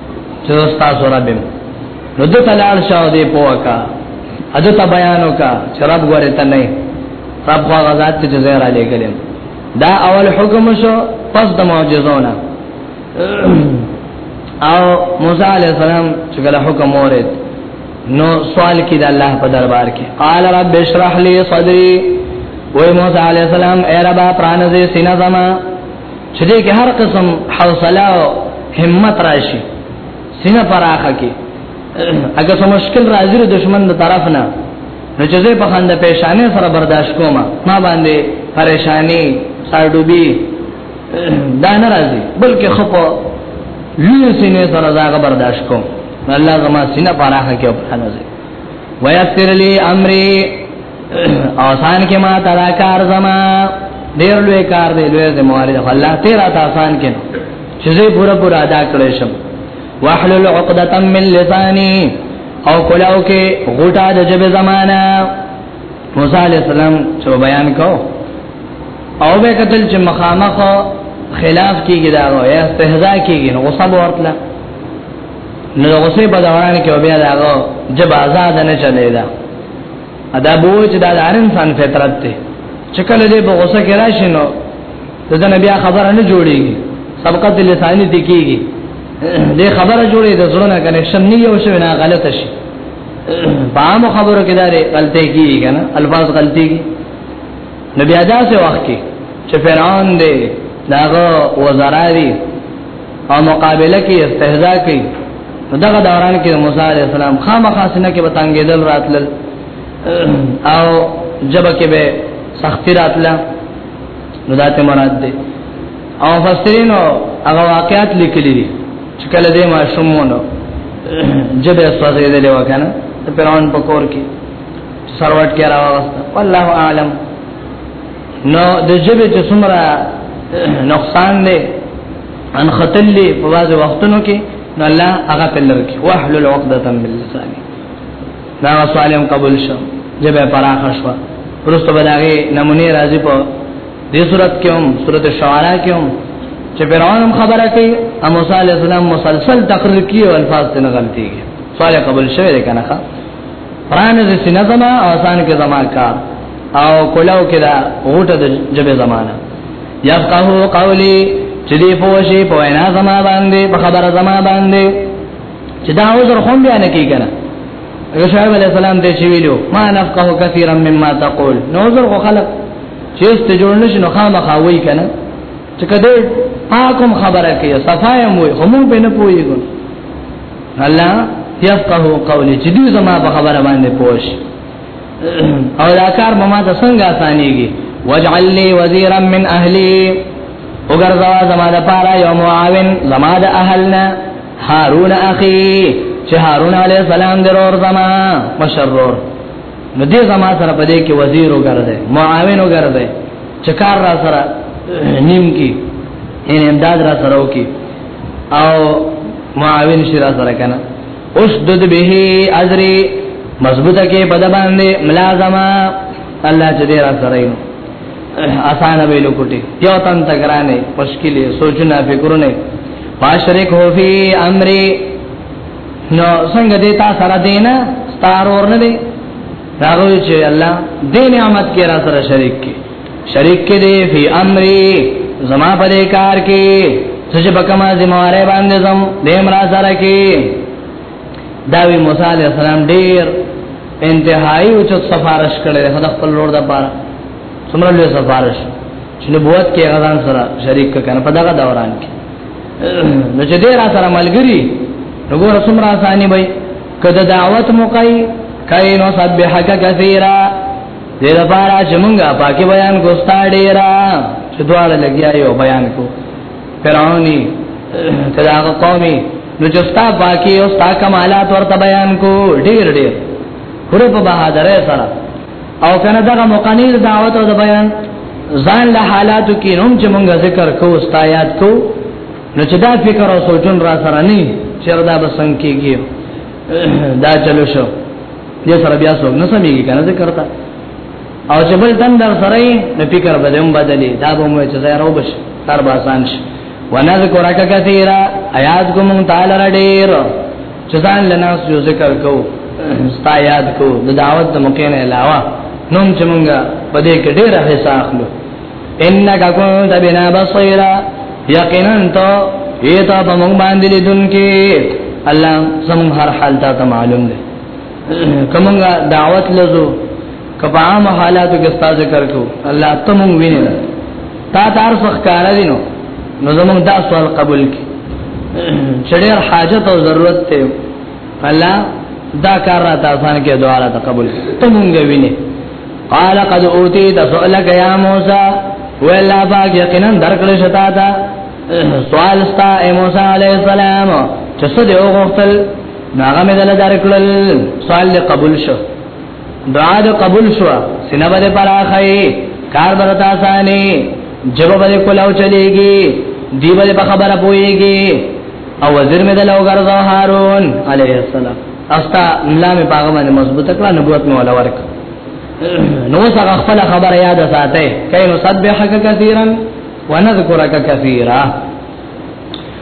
چې ستا سره بیم نو د تلال شاو دی پوکا اده ته بیانو کا چې رب غره ته نه رب خو غزاد ته زهره لګلم دا اول حکم شو پس د معجزونه او موسی علی السلام چې کله حکم اورید نو سوال کې د الله په دربار کې قال رب اشرح لي صدري وای موسی علی السلام اے رب پرانځي سینه زما چې دې کې هر قسم حوصله او همت راشي سینه پراخه کې اګه سم مشکل راځي د دشمن د طرف نه نو چې په خند پېښانه سره برداشت کوم ما باندې پریشانی ساډوبي دا نه راځي بلکې خپو لوی سینه سره زاغه برداشت کوم الله زما سینه پراخه کې او پرانځي ويسر لي امري آسان کې ما ترا کار زما ډیر لوی کار دی لوی زمواري ده الله ته را آسان کې چې زه پورا پورا ادا کړی شم واحلل عقدة من لساني او کلاو کې غټه د جبه زمانہ موسی علی السلام چې بیان کو او به قتل چې مخامخ خلاف کیږي دا او استهزاء کیږي نو غصه ورتله نو غصه په دوران کې بیا دا جب آزاد نه چلے دا ادا بوج دا هر انسان فطرت ته چې کله دې په غوسه کې راشي نو د نبی خبره نه جوړيږي سبقت لسانی دي کیږي دې خبره جوړي د زړه نه کنيکشن نه یو شوی نه غلط شي بام خبرو کې داري غلطي کیږي کنه الفاظ غلطي کی نبی ادا سه وخت کې چې فرعون دې داغه وزرا دي او مقابله کې استهزاء کوي دغه دوران کې موسی عليه السلام خامخا سينه کې بتانګېدل راتلل او جبه کې به سختی راتله نو داته مراد ده او فسرینو هغه واقعات لیکلي دي چې کله دې ما شمونو جبه سوځې دې وکنه ته پرون پکور کې سروټ کې راوسته والله اعلم نو د جبه چې څومره نقصان دی ان خطل دی په واځ وختونو کې نو الله هغه تلر کې واحلل عقده من لساني دا سوالم قبول شو جبه پراخ شو پرسته بداغه نمونه راځي په دې صورت کې هم صورت شعرا کې هم چې فرعون هم خبره کوي او موسی عليه السلام مسلسل تقریر کوي او الفاظ ته نه غلطي سوال قبول شوی دی کنه قرآن زی سینه زما آسان کې زما کار او کولاو کې دا غوټه د جبه زمانہ یفقهو قولی چې دی پوښي په وینا زما باندې په خبره زما باندې چې دا عذر هم بیان کیږي شعیب علیہ السلام ته ویلو ما نفقه کثیرا مما تقول نو عذر خو خلق چې است جوړ نشي نو خامخا وای کنه چې کده پاکم خبره کوي صفایم وای هم به نه پويګو الله یفقه قولی چې دی زما په خبره باندې پوښي او دا کار مما ته څنګه اسانيږي واجعل لي وزيرا من اهلي وګرځوا زما د پاره یو معاون زما د اهلنا هارون اخي چې هارون عليه السلام درور زما مشرور نو دې زما سره په دې کې وزیر وګرځي معاون وګرځي چې کار را سره نیم کی ان امداد را سره وکي او معاون شي را سره کنه اسدد به ازری مضبوطه کې په د باندې ملازمه الله چې دې را سره یو آسان به لوکټي یو تن تګرانه مشکلې سوچنا فکرونه پاشرک هو فی امری نو څنګه دې تا سره دینه ستارور نه دی راغوي چې الله دې نعمت کې را سره شریک کې شریک کې دی فی امری زما په دې کار کې چې په کومه ذمہواره باندې زم دې مرا سره کې داوی موسی علیہ السلام ډیر انتهایی او چت سفارش کړي خدای خپل لور د پاره څومره لوی سفارش چې نبوت کې غزان سره شریک کړي په دغه دوران کې نو چې دې را سره ملګری وګوره څومره اساني وي کله دعوت موقعي کای نو سبحک کثیره دې لپاره چې مونږه پاکي بیان کوستا ډیرا چې دواړه لګیا یو بیان کو فرعونی تداغه قومي نو چې ستا پاکي او ستا کمالات ورته بیان کو ډیر ډیر پوره په بهادر سره او کنه دغه مقنیر دعوت او د بیان ځان له حالاتو کې نوم چې مونږه ذکر کو ستا یاد کو نو چې دا فکر او سوچون را سره نه چیردا بسنګ کیږي دا چلو شو دې سره بیا څوک نه سمېږي کنه ذکر تا او چې بل تن در سره نه فکر به هم بدلی دا به مو چې زه راو بش تر به آسان شي ونذکرک کثیرا آیات کوم تعالی را ډیر چې ځان لناس یو ذکر کو ستا یاد کو د دعوت د موقع نه علاوه نوم چې مونږه په دې کې ډیر حصہ اخلو انک کون تبنا بصیرا یقینا تو ایتا په مونږ باندې لیدونکې الله سم هر حال ته معلوم دی کومه دعوت لزو کبا عام حالاتو کې استاد ذکر کو الله ته مونږ ویني تا تار څخه کار دي نو نو زمونږ دا سوال قبول کی چړې حاجت او ضرورت ته الله دا کار را تاسان کې دعا را قبول ته مونږ ویني قال قد اوتی تسؤلک یا موسی ولا باغ یقینا درکړې شتا تا سوال ستا اے موسی علیہ السلام چې څه دی وغوښتل ناغه مې دل درکړل سوال دې قبول شو دعا دې قبول شو سینه باندې پراخای کار برتا سانه جواب باندې کولاو چلےږي دی باندې په خبره پويږي او وزیر مې دل او ګرځو هارون عليه السلام استا ملا مې باغ باندې مضبوط کړه نبوت مې ولا ورک نو څنګه خپل خبره یاد ساتي کین سبحک کثیرا ونذکرک کثیرا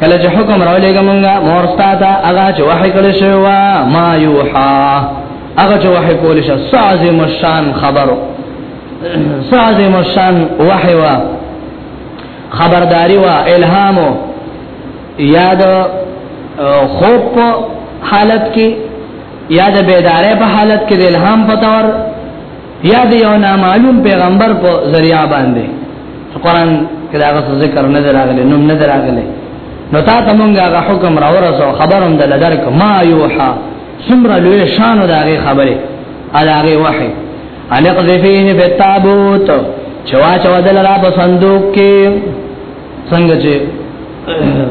کله چې حکم راولېګه مونږه مور ستاته هغه چې وحی کړی شو ما یوحا هغه چې وحی کول شو ساز مشان خبرو ساز مشان وحی وا خبرداري وا الهام یاد خوب په حالت کې یاد بیدارې په حالت کې د الهام په تور یا د یو نامعلوم پیغمبر په ذریعہ باندې قرآن کې دا غو ذکر نه دراغله نوم نه دراغله نو تا ته مونږه هغه حکم را ورسو خبروم د لدر کما یوحا سمره لوی شان د هغه خبره هغه وحی الک ذفین فی التابوت چوا چوا دل را په صندوق کې څنګه چې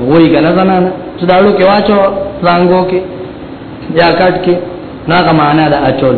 وای کنه زمان چې داړو کې واچو څنګه کې یا کټ کې ناګه معنا دا اچول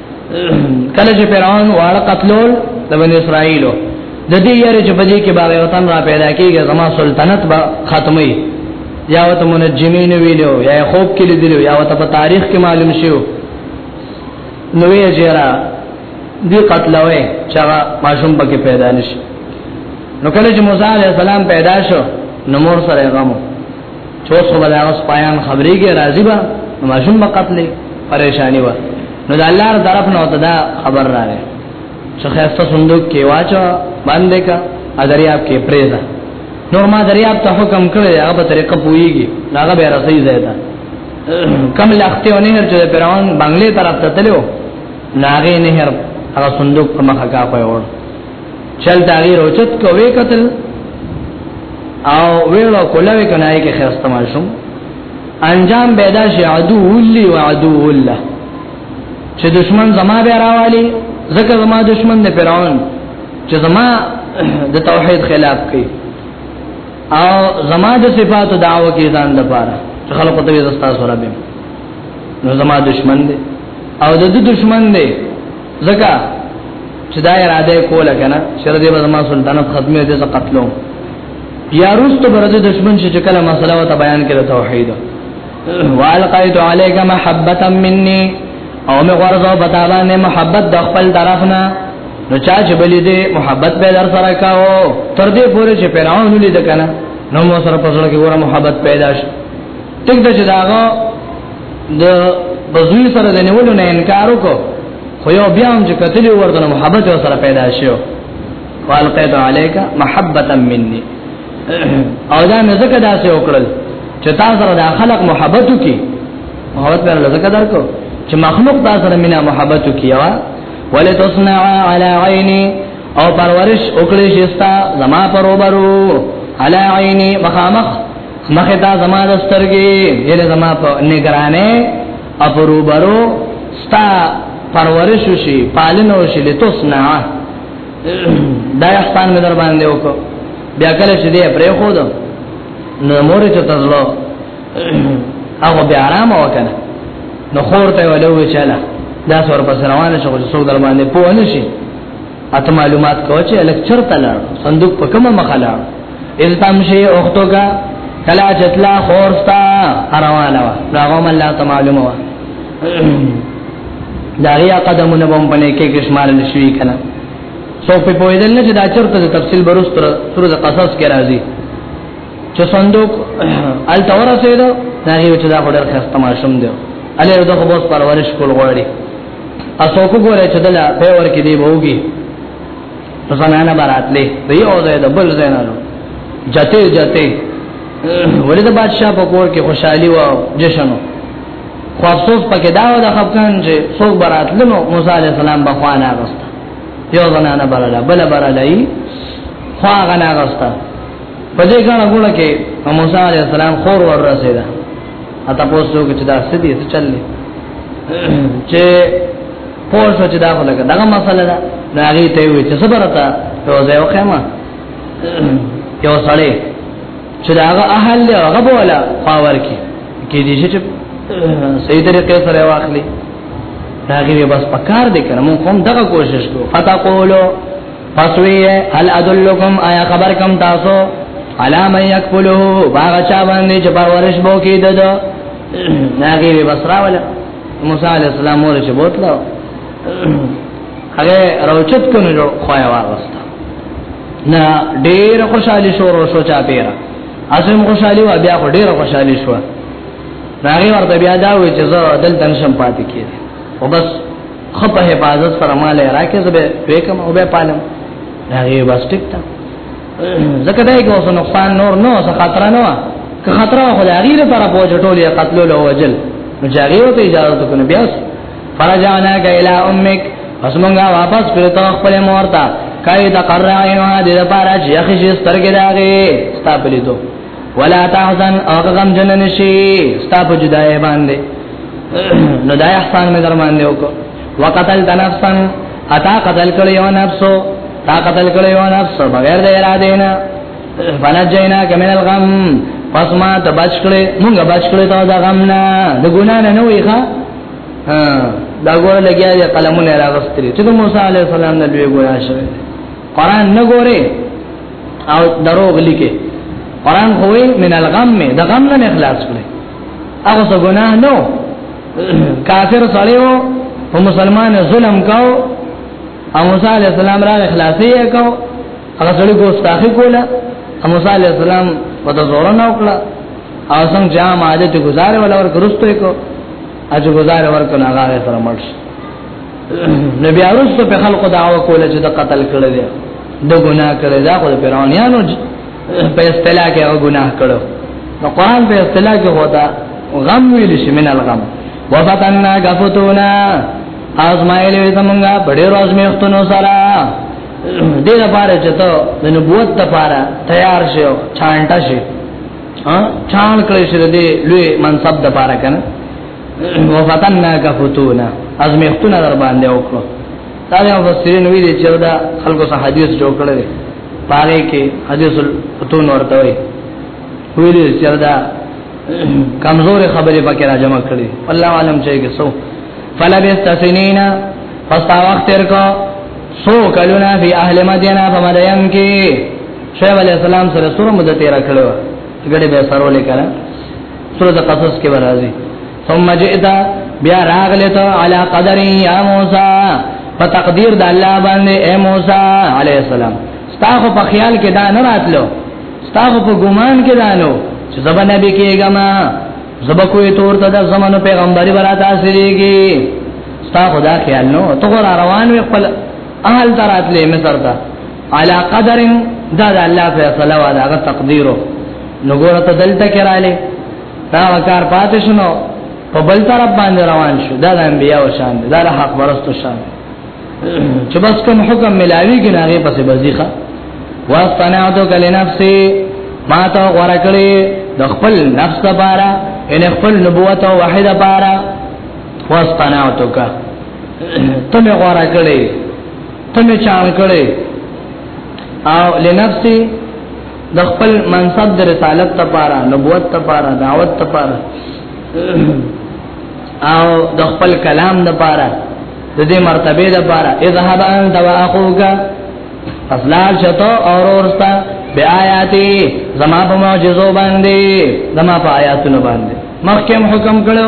کله چې فرعون واړه قتلول د بنی اسرائیلو د دې یاره چې په دې کې باغ وطن را پیدا کیږي زما سلطنت به ختمي یا وته منجمین ویلو یا خوب کې لیدلو یا وته په تاریخ کې معلوم شیو نو یې جرا دی قتلوي چې ماشوم پکې پیدا نشي نو کله چې موسی عليه السلام پیدا شو نو مور سره غمو څو څو بل هغه سپایان خبرېږي راضي به ماشوم به قتلې پریشانی و نو د الله تعالی طرف نه وته دا خبر راغی چې خسته صندوق کې واچو باندې کا ادریاب کې پریزا نور ما دریاب ته حکم کړی هغه په طریقه پويږي هغه به رسي زیاته کم لخته او نهر چې پیران بنگلې طرف ته تلو ناغه نهر هغه صندوق په مخه کا پيوړ چل دا غیر اوچت کوي قتل او ویلو کولوي کنه کې خیر استعمال شوم انجام پیدا شي عدو ولي او عدو الله چې دشمن زما به راوالي ځکه زما دشمن نه پیراون چې زما د توحید خلاف کوي او زما د صفاتو دعوه کې ځان د پاره چې خلکو ته زستا سره به نو زما دشمن دی او د دشمن دی ځکه چې دا اراده کوله کنه چې دې زما سلطنت ختمه دې قتلو یا رست برده دشمن چې کله مسله وت بیان کړه توحید والقیت علیک محبتا مني او مې ورته بتا باندې محبت د خپل طرفنا نو چا چې بلې دې محبت به در سره کاو تر دې پورې چې پیراون لید کنه نو مو سره پسړه کې ور محبت پیدا شي ټیک ده چې داغه د بزوی سره د نیولو نه انکار وکړو خو یو بیا هم چې کتلی ورته محبت سره پیدا شو والقیت علیک محبتا مني او دا مې زکه داسې وکړل چې تا سره د خلق محبت وکي محبت پر لزکه درکو چې مخلوق تا سره مینا محبت وکي وا ولې تصنع علی عینی او پرورش وکړې شستا زما پر وبرو علی عینی مخامخ مخه تا زما د سترګې یې زما په نگرانه اپرو برو ستا پرورش شي پالنه شي لتسنا دا احسان مې در باندې وکړ بیا کله چې دې پرې خو دو نو مور ته تزلو هغه بیا آرام وکړه نو خور ته ولوي چاله دا سور پس روانه شو چې څوک در باندې پوه نشي اته معلومات کوچ الک چرته لاړ صندوق په کومه مخاله اذ تمشي اختك کلا جتلا خورستا اروانه وا دا غوم الله ته معلومه وا دا غیا قدمونه بم پنه کې کشمار نشوي کنه سو په پویدل نه چې دا چرته د تفصیل بروستر سورې د قصص کې راځي چې صندوق ال تور سیدو دا یو چې دا خبر خسته ماشوم دی الی یو دغه بوس پرورش کول غواړي اسو کو ګوره چې دلا په ور کې دی وږي زنانه براتلې د یو ځای د بل ځای نه جته جته ولې د بادشاہ په کور کې خوشحالي و جشن خو افسوس پکې دا و د خپکان چې څوک براتلو موسی عليه السلام به خوانه غوسته یو زنانه براله بل براله ای خو هغه نه غوسته په دې ګڼه ګوله کې موسی عليه السلام خور ور رسیدا اته پوسو کې چې دا سدي څه چللی چې پوه شو چې دا خو لګه دغه مسله ده نو هغه ته وی چې صبرته روزه وکما یو سړی چې دا هغه اهل له هغه بوله پاور کې کې دې چې صحیح طریقې سره واخلي هغه بس پکار دې کړم کوم دغه کوشش کو فتا قولو فسوی هل ادلکم آیا خبر کم تاسو علام یکفلو باغ چا باندې چې پرورش بو کې دد ناګي بسرا ولا موسی علی السلام مور چې بوتلو هغه راوچت کنه جوړ خوای واغسته نه ډیر خوشحالي شو ورو شو چا پیرا اسم خوشحالي و بیا ډیر خوشحالي شو راغی ورته بیا دا وی چې زه دلته نشم پاتې کېږم او بس خپ حفاظت سره مال راکې زه به وکم او به پالم راغی بس ټیک ټاک زکه دای کو سو نقصان نور نو څه خطر نه وا که خطر خو د غیر پر پوج ټول یې قتل له وجل نو جاګیو ته اجازه ته کنه بیا فرجعنا الى امك پس مونږه واپس کړو ته خپل مور ته کای دا قرعینو د لپاره چې اخی چې سترګې داغي ستاپلې دو ولا تحزن او غم جن نشي ستاپ جدای باندې نو دا احسان مې در باندې وکړ وقتل تنفسن اتا قتل کړو یو نفسو تا قتل کړو یو نفسو بغیر د اراده نه فنجینا کمن الغم پس ما ته بچ کړې مونږ بچ کړې تا د غم نه د ګنا نه نه وی ښا دا ګوره لګیا دی قلمونه راغستري چې موسی علی السلام نه لوی ګویا شوی قران نه ګوره او دروغ لیکي قران خوې من الغم د غم نه اخلاص کړي هغه څه ګناه نو کافر سړی وو په مسلمان ظلم کاو او موسی علی السلام را اخلاصي کاو هغه سړی ګوستاخی کوله او موسی علی السلام په زور نه وکړه او څنګه چې عام عادت گزاره ولا ور ګرستو کو اجه گزاره ور کنه هغه سره مرش نبی ارسته په خلق دعوه کوله چې د قتل کړل دی د ګناه کړل دا خو فرعونانو په اصطلاح کې او ګناه کړو نو قران په اصطلاح کې ودا غم ویل شي من الغم وفتنا غفتونا ازمایل زمونږه بډې روز میختونو سره دې لپاره چې ته د نبوت لپاره تیار شې او چانټه شې ها چان کړې شې دې لوی منصب لپاره کنه وفتنا غفتونا ازمیختونه در باندې وکړو دا یو مفسرین وی دي چې دا خلکو صح حدیث جوړ کړی دی پاره کې حدیث الفتون ورته وی وی دي چې دا کمزور خبره پکې را جمع کړی الله عالم چې کې سو فلا بيستسنینا فستا وخت تر کو سو کلونا فی اهل مدینه فمدین کې شیخ علی السلام سره سور مدته را کړو ګړې به سره ولیکره سورۃ قصص کې راځي ثم جئت بیا راغلی ته علی قدر یا موسی په تقدیر د الله باندې اے موسی علی السلام ستاسو په خیال کې دا نه راتلو ستاسو په ګمان کې دا نو چې زبر نبی کېګم زبر کوې تور ته د زمانو پیغمبري برات حاصلېږي ستا خدا خیال نو تو غور روان وي خپل اهل ترات له مصر ته علا قدر دا د الله فیصله والا غ تقدیرو نو ګور ته دلته کراله دا کار پاتې شنو په بل طرف باندې روان شو دا د انبیا او شان دا د حق برستو شان چې بس کوم حکم ملاوي کې هغه پسې بزیخه واستنعتو کل نفسي ما ته غوړه کړې د خپل نفس لپاره ان خپل نبوت او وحید لپاره واستنعتو کا ته مې غوړه کړې ته مې چان کړې او لنفسي د خپل منصب د رسالت لپاره نبوت لپاره دعوت لپاره او د خپل کلام لپاره د دې مرتبه لپاره اذهب انت واخوك اصلال شتو اور اورستا بیااتی زما په معجزو باندې زما په آیاتونو باندې مخکم حکم کړو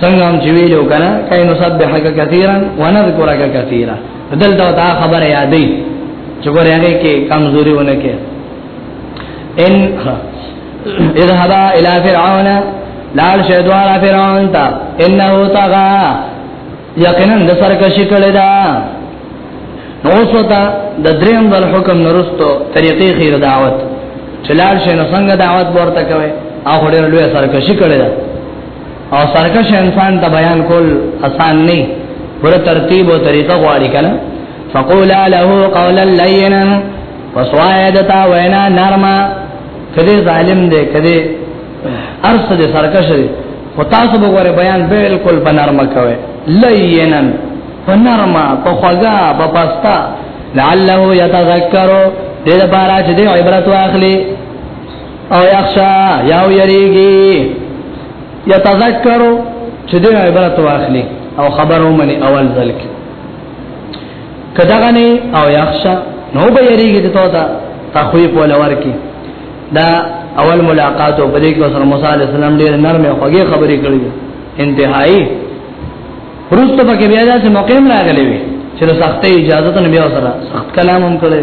څنګه هم چې ویلو کنه کای نو سبحک کثیرا ونذکرک کثیرا دلته دا خبره یادې چې ګورې هغه کې کمزوري ونه کې ان اذهبا الى فرعون لال شیدوار فرعون تا انه طغى یقینا د سرکشي کړه دا نو سوتا د دریم د حکم نرستو طریقې خیر دعوت چلال شنو څنګه دعوت ورته کوي او ډېر لوی سرکشي کړه او سرکش انسان ته بیان کول آسان نه ور ترتیب او طریقه غواړي کنه فقولا له قولا لینا وسوایدتا وینا نرما کدی ظالم دی کدی ارس دی سرکش دی خو تاسو وګوره بیان بالکل په نرمه کوي لینا په نرمه په خوګه په پستا لعله یتذکروا دې لپاره چې دې عبرت واخلي او یخشا یاو یریږي یتذکرو چې دې عبرت واخلي او خبرو منی اول ځل کې کداغنی او یخشا نو به یریږي چې توتا تخویف ولا ورکی دا اول ملاقات او بده کې سره موسی علی السلام ډیر نرمه او خوږه خبرې کړې انتهایی روسته پکې بیا داسې موقع هم راغلی وي چې د سختې اجازه ته بیا سره سخت کلام هم کړی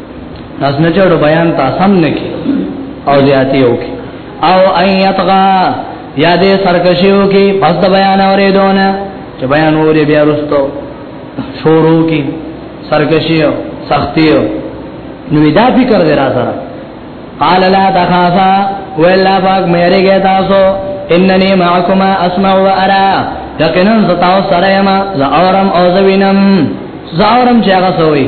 ناس نه جوړ بیان ته سم نه کی او زیاتی او کی او ان یطغا یا دې سرکشیو کی پس د بیان اورې دونه چې بیان اورې بیا رستو شورو کی سرکشیو سختیو نو دا فکر دی را سره قال لا تخافا ولا باغ مېره کې تاسو انني معكما اسمع وارى یقینا زتاو سره ما زاورم او زوینم زاورم چې هغه سوی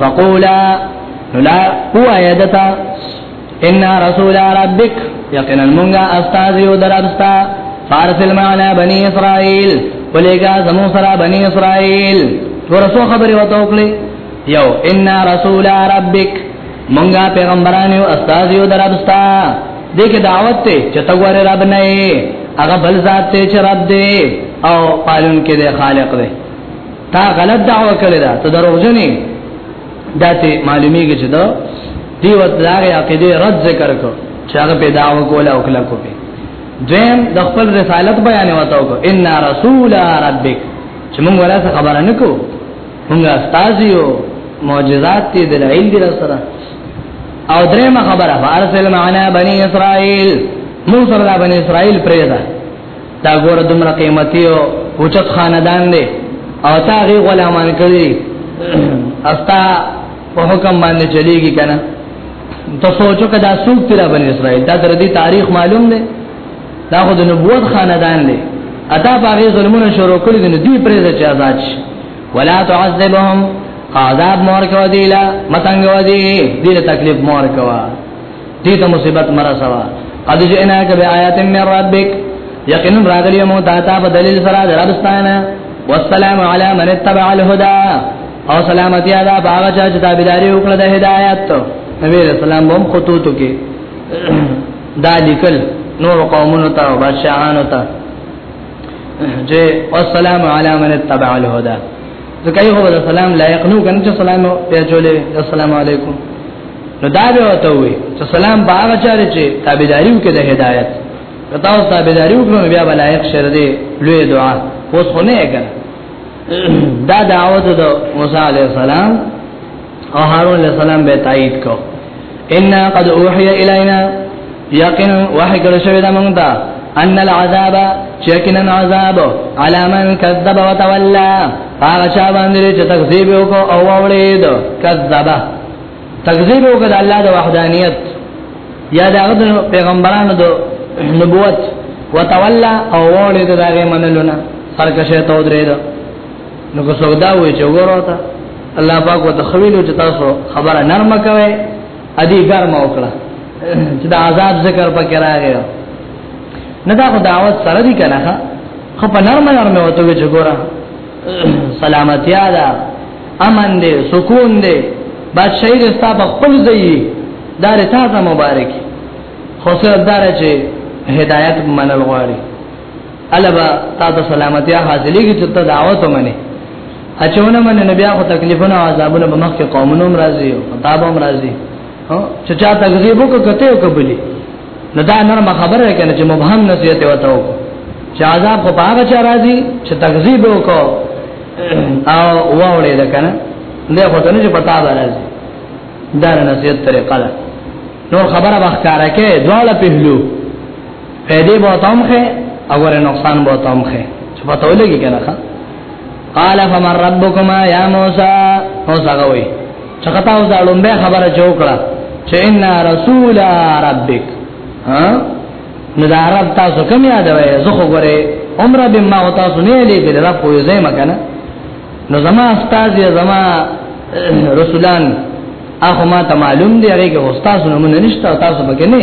فقولا لا هو ايدتا ان رسول ربك یقینا مونږه استاد یو درستا فارسل معنا بني اسرائيل ولګه زمو سره بني اسرائيل ورسو خبري وته وکړي یو ان رسول ربک مونږه پیغمبران یو استاد یو درستا دغه دعوت ته چتغور رب نه هغه بل ذات ته چې رب دی او پالون کې دی خالق دی تا غلط دعوه کړی دا ته دروغجنې دته معلومیږي چې دا دیو دغه عقیده رد ذکر کو چې هغه په دعوه کوله او کله کو په دویم د خپل رسالت بیان وتاو کو ان رسول ربک چې موږ ورته خبره نکو موږ استاد یو معجزات دې د علم دې سره او درېمه خبره فارسل معنا بني اسرائيل موږ سره بني اسرائيل پرېدا دا ګوره دومره قیمتي او اوچت خاندان دی او تا غي غلامان کړی استا په حکم باندې چلیږي کنه ته سوچو کدا سوق تیرا بن اسرائیل دا در دې تاریخ معلوم دی دا خو د نبوت خاندان دی ادا باغې ظلمونه شروع کړی دی دوی پرې ځي آزاد شي ولا تعذبهم عذاب مور کو دیلا متنګ ودی دې تکلیف مور کوا دې ته مصیبت مرا سوا قد جئنا ک بیاات من ربک یقینا راغلی مو تا تا په دلیل سره درستانه والسلام علی من اتبع الهدى او سلامتی ادا باغ چا چې تابعداري وکړه د هدایت نبی رسول الله هم خطوط کې دا لیکل نور قومونو ته او بادشاہانو ته چې والسلام علی من اتبع الهدى ځکه یو د سلام لایق نو کنه چې سلام په چولې السلام علیکم نو دا به وته وي چې سلام باغ چاره چې تابعداریو کې د هدایت کته او تابعداریو کړو بیا بلایق شر دی لوی دعا اوس خو نه کړه دا دعوت د موسی علی السلام او هارون علیہ السلام به تایید کو ان قد اوحي الینا یقینا وحی کړه شوی دا مونږ ته ان العذاب چکنا عذاب علی من کذب وتولى هغه چا باندې چې تکذیب وکاو او اورید کذب تکذیب وکړ د الله د وحدانیت یا د پیغمبرانو د نبوت وتولى او اورید دغه منلونه سرکشه تو درې نو که څوک دا وایي چې وروره ته الله پاک وته خوینو چې تاسو خبره نرمه کوي ادي ګرمه وکړه چې دا عذاب ذکر پکې راغی نه دا خو دعوت سره دی کنه خو په نرمه نرمه وته وی چې ګوره سلامتیا ده امن دی سکون دی بادشاہي د ستاب خپل ځای دار تازه مبارک خو سره دار چې هدایت منل غواړي البا تا ته سلامتی حاصلې کی چې ته دعوت ومنه اچونه من نبی هغه تکلیفونه او عذابونه په مخ کې قومونو مرضی او خطاب هم راضی ها چې چا تکذیب وکړ کته او قبلی نو دا نرمه خبره کنه چې مبهم نصیحت وته وکړو چې عذاب په هغه چا راضی چې تکذیب وکړو او واولې ده کنه نه خو ته نه چې پتا ده راضی دا نصیحت طریقه ده نور خبره بخکاره کې دواړه پهلو پیدې به تام خې اگر نقصان به تام خې چې پته ولګي کنه ښا قال فمن ربكما يا موسى موسى غوي چختا او زالم به خبره جوړه چې ان رسول ربک ها نو دا رب تاسو کوم یاد وای زه خو غره عمر به ما او تاسو نه لې به رب خو یې ما کنه نو زما استاد یا زما رسولان اخو ما ته معلوم دی هغه کې استاد نمونه نشته تاسو به کنه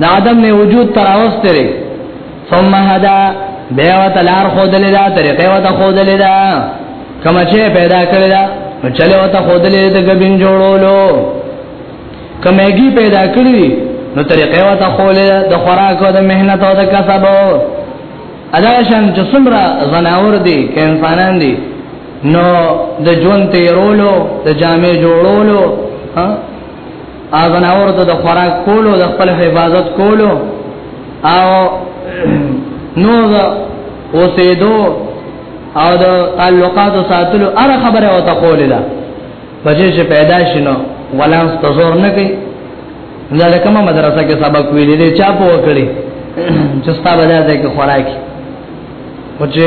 د عدم نه وجود تر اوستره ثم هدا بیا وتلار خودلې دا طریقې وته خودلې دا کوم چې پیدا کړل دا نو چلے وته خودلې د غبین جوړولو کمېږي پیدا کړی نو طریقې وته خولې د خوراک او د مهنت او د کسب ادا شان چې څومره زناور دي کې انسانان دي نو د جون تیرولو د جامې جوړولو ها ازناور ته د خوراک کولو د خپل حفاظت کولو او نو د اوسېدو او د تعلقاتو ساتلو ار خبره او ته کولې ده بچې چې پیدا شینو غلام ستزور نه کوي دا کومه مدرسه کې سبق ویلې چا په وکړي چې ستاسو بلاره کې خوراکي او چې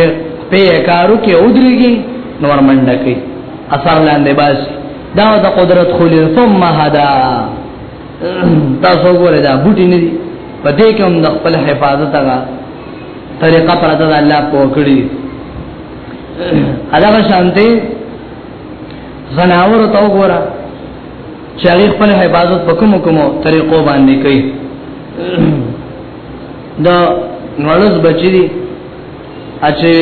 په کارو کې اودريږي نور منډه کوي اثر لاندې باز دا د قدرت خولې ثم هدا تاسو ګوره دا بوټي نه دي په دې کې هم د خپل حفاظت هغه طریقه پر د الله په کړی هغه شانته زناور ته وګوره چې هغه خپل حفاظت په کوم کوم طریقو باندې کوي دا نوړز بچی دی اچې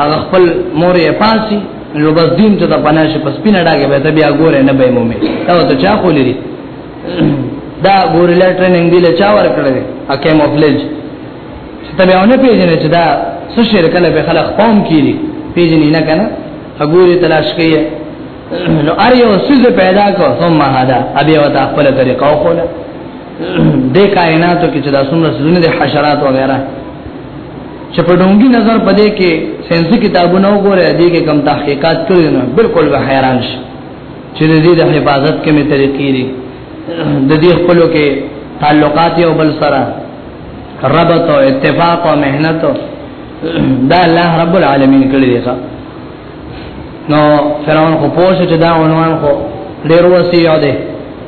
هغه خپل مور یې پاسي نو بس دین ته د پناه شي پس پینه ډاګه به ته بیا ګوره نه به مومي دا ته چا خو لري دا ګورلا ټریننګ دی له چا ور کړل ا کیم اف لیج چې ته به ونه پیژنې چې دا څه شعر کله به خلک قوم کیږي پیژنې نه کنه هغه تلاش کوي نو ار یو سیز پیدا کو ثم هدا ابي وتا خپل طریقه خو د کائناتو کې چې دا څومره سونه د حشرات وغیرہ چې په ډونګي نظر پدې کې ساينسي کتابونه وګوره دې کې کم تحقیقات کړی نه بالکل به حیران شي چې دې د حفاظت کې می طریقې دي د دې خپلو کې تعلقات یو بل سره ربط او اتفاق او مهنت دا الله رب العالمین کړی دی نو فرعون خو پوه چې دا عنوان خو ډیر وسیع دی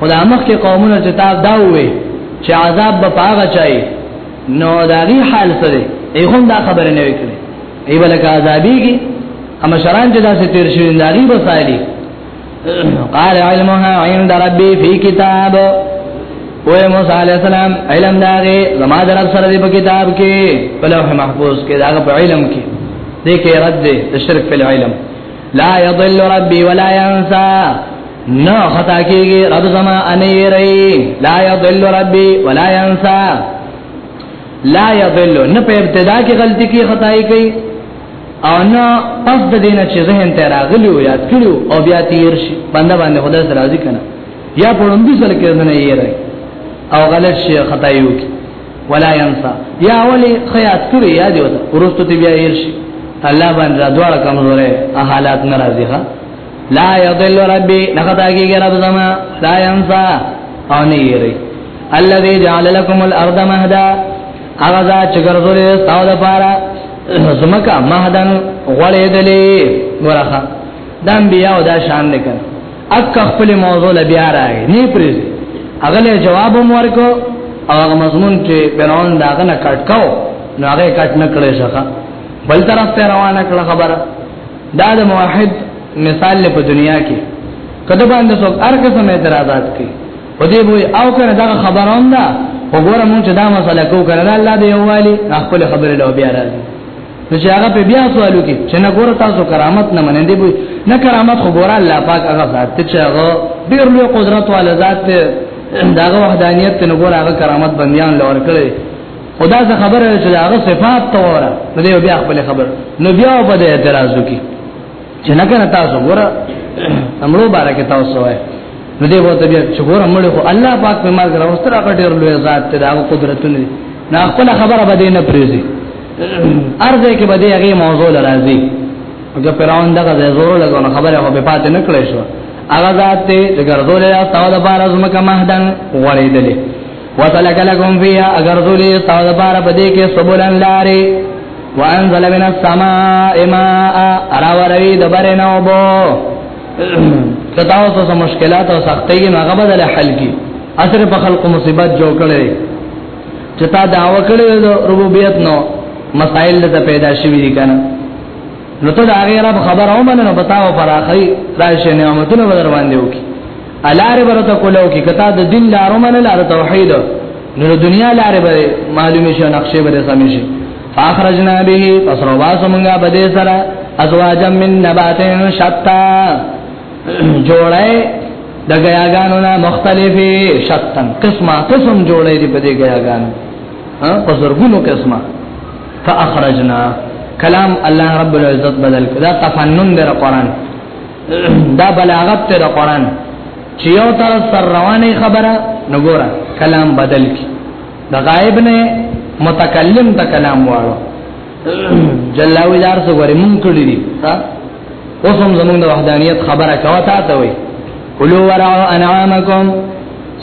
خدا مخکې قومونو چې تا دا وې چې عذاب به پاغه چای نو دا غي حال سره ای هم دا خبره نه وکړي ای بلکې عذابېږي اما شران چې دا څه تیر شي دا غي بسالي قال علمها عند ربي في كتاب او موسی علی السلام علم داغه زما در رب سره په کتاب کې په لوح محفوظ کې داغه په علم کې دې کې رد دې شرک په علم لا يضل ربي ولا ينسى نو خطا کیږي رب زما ان یری لا یضل ربي ولا ينسى لا یضل نه په ابتدا کې غلطي کې خدای کوي او نه پس د دینه چې ذهن ته راغلی او یاد کړو او بیا تیر شي بنده باندې خدای سره راضي کنه یا په لومبي سره کې نه یې او غلط شي خدای یو کې ولا ينسى يا ولي خيات کړی یا دی وته ورستو تی بیا يرش الله باندې را دواړه کمزورې حالات ناراضي ها لا يضل ربي لقد اگي رب زما لا ينسى او نه يري الذي جعل لكم الارض مهدا هغه ذات چې ګرځولې تاسو لپاره زمکا مهدن غړې دلې ورخه د انبیاء دا شان لیکل اکه خپل موضوع له بیا راغی نه پریز هغه له جواب هم ورکو او هغه مضمون چې فرعون داغه نه کټ کاو نو هغه کټ نه کړی ځکه بل طرف ته روانه کړه خبره دا د موحد مثال له په دنیا کې کله باندې څوک هر قسم اعتراضات کوي په دې وای او کنه دا خبره هم ده وګوره مونږ چې دا مسله کو کنه الله دې یوالي خپل خبره له بیا راځي نو چې هغه په بیا سوالو کې چې نه ګوره تاسو کرامت نه منئ دی نه کرامت خو ګوره الله پاک هغه ذات ته چې هغه ډیر لوی قدرت والا ذات ته داغه وحدانیت ته ګوره هغه کرامت بندیان لور کړی خدا څه خبره چې هغه صفات ته وره نو دی بیا خپل خبر نو بیا په دې اعتراض وکي چې نه کنه تاسو ګوره امرو بارکه تاسو وای نو دی وته بیا چې ګوره مړ خو الله پاک په مرګ راوستره کټیر لوی ذات ته داغه قدرتونه نه خپل خبره بده نه پریږي ارزه کې به دې هغه موضوع لرازي اګه پرون دغه زور لګو نو خبره خو به پاتې نه کړې شو هغه ذات ته چې ګرځول یا تاول بار از مکه مهدن غړېدلې وسلک لكم فيها اگر ذولي تاول بار بده کې سبولن لاري وانزل من السماء ماء اراوروي دبرنا وبو کتاو ته مشکلات او سختۍ نه غبدل حل کی اثر په خلق مصیبت جوړ کړي چې تا دا وکړې د ربوبیت نو مسائل ته پیدا شوی دي کنه نو ته دا هغه رب خبر او مننه بتاو پر اخی راشه نعمتونه بدر باندې وکي الاره برته کولو کې کته د دین لارو منل لار توحید نو د دنیا لارې به معلومه شي نقشې به سم شي فاخرجنا به پس رواسو مونږه بده سره ازواجم من نباتین شتا جوړه د غیاګانو نه مختلفه شتن قسمه قسم جوړه دي په دې غیاګانو ها په زرګونو قسمه فاخرجنا کلام الله رب العزت بدل کړه تفنن در قران دا بلاغت تر قران چې یو تر سر روانه خبره نګوره کلام بدل کی د غائب نه متکلم ته کلام واړو جلاوی دار سو غری مونږ کړی دي اوس هم زمونږ د وحدانیت خبره کوي تا ته وي کلو ورا انعامکم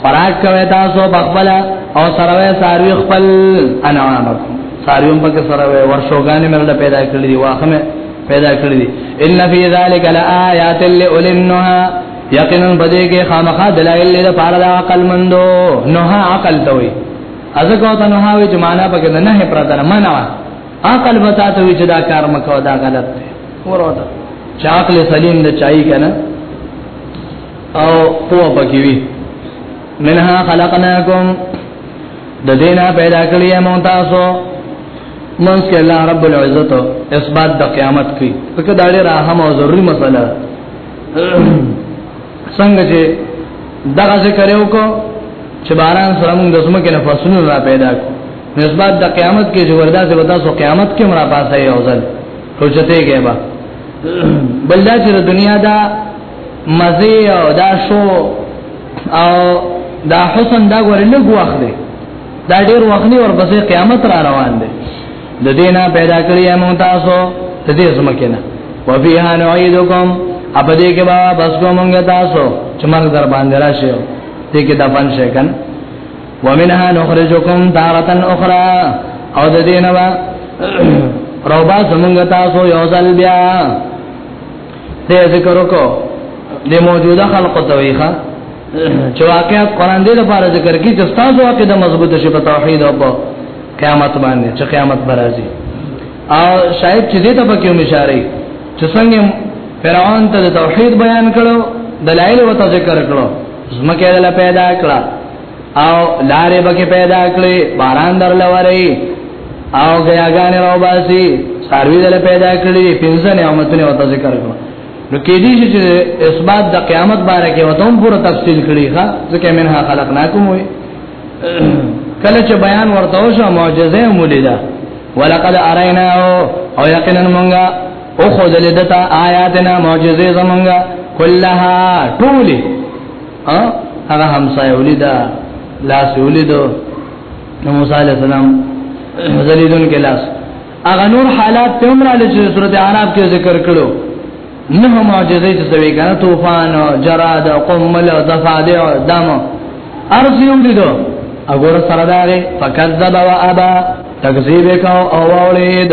خوراک کوي تاسو بخبل او سروي ساروي خپل انعامکم سارویم پکې سره وي ورشوګانې مرله پیدا کړې دي واخه مې پیدا کړې دي ان فی ذلک لآیات لولنها یقینا بده کې خامخا دلایل له پاره د عقل مندو نه عقل دوی ازګو ته نه وي چې معنا پکې نه نه پرته نه منوا عقل وتا ته وی چې دا کار مکو دا غلط دی وروته چې عقل سلیم د چای کنه او قوه پکې وی منها خلقناکم د دینا پیدا کړی مون تاسو منس کې الله رب العزت اثبات د قیامت کی پکې دا ډېر اهم او ضروری مسله څنګه چې دغه ذکر یو کو چې باران سره موږ د زمکه نه فصلونه را پیدا کو نسبت د قیامت کې چې وردا سه وتا سو قیامت کې مرا پاسه یو ځل روچته کېبا بلدا چې د دنیا دا مزه او دا شو او دا حسن دا ورې لګ وخت دی دا ډېر وخت نه ورپسې قیامت را روان دی د دینه پیدا کړی مون تاسو د دې زمکه نه وفيها نعيدكم اپدې کې با بس کومګه تاسو چې مرګ در باندې راشي دې کې دفن شي کنه ومنها نخرجكم تارة اخرى او د دینه وا روبا سمنګ تاسو یو ځل بیا دې ذکر وکړو د موجوده خلق تویخه چې واقعا قران دې لپاره ذکر کی چې تاسو واقعا د مضبوط شي په توحید او په قیامت باندې چې قیامت برازي او شاید چې دې ته پکې اشاره چې څنګه فرعون ته د توحید بیان کړو دلایل وته ذکر کړو زمکه دل پیدا کړه او لارې بکې پیدا کړې باران در لوري او غیاګان راو باسي ساروی دل پیدا کړې پنځه نعمتونه او ذکر کړو نو کې دي چې اسباد د قیامت باره کې وتم پوره تفصیل کړی ښا ځکه منها خلقناکم وي کله چې بیان ورته وشو معجزه مولیدا ولقد ارینا او یقینا مونږه او خو دلته آیاتنا معجزه زمونږه كلها طول ا هغه همسایه ولیدا لاس ولیدو نو موسی علی السلام ذلیلون کې لاس هغه نور حالات ته عمره له سورته عرب کې ذکر کړو نه معجزې چې سوي کنه طوفان او جراد او قمل او ضفادع او دم ارض یو لیدو اګور سره داغه فکذب و ابا تکذیب کا او اولید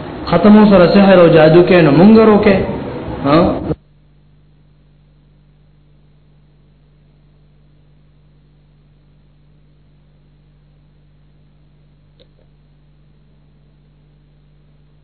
ختمو سره سحر او جادو کې نو مونږ روکه ها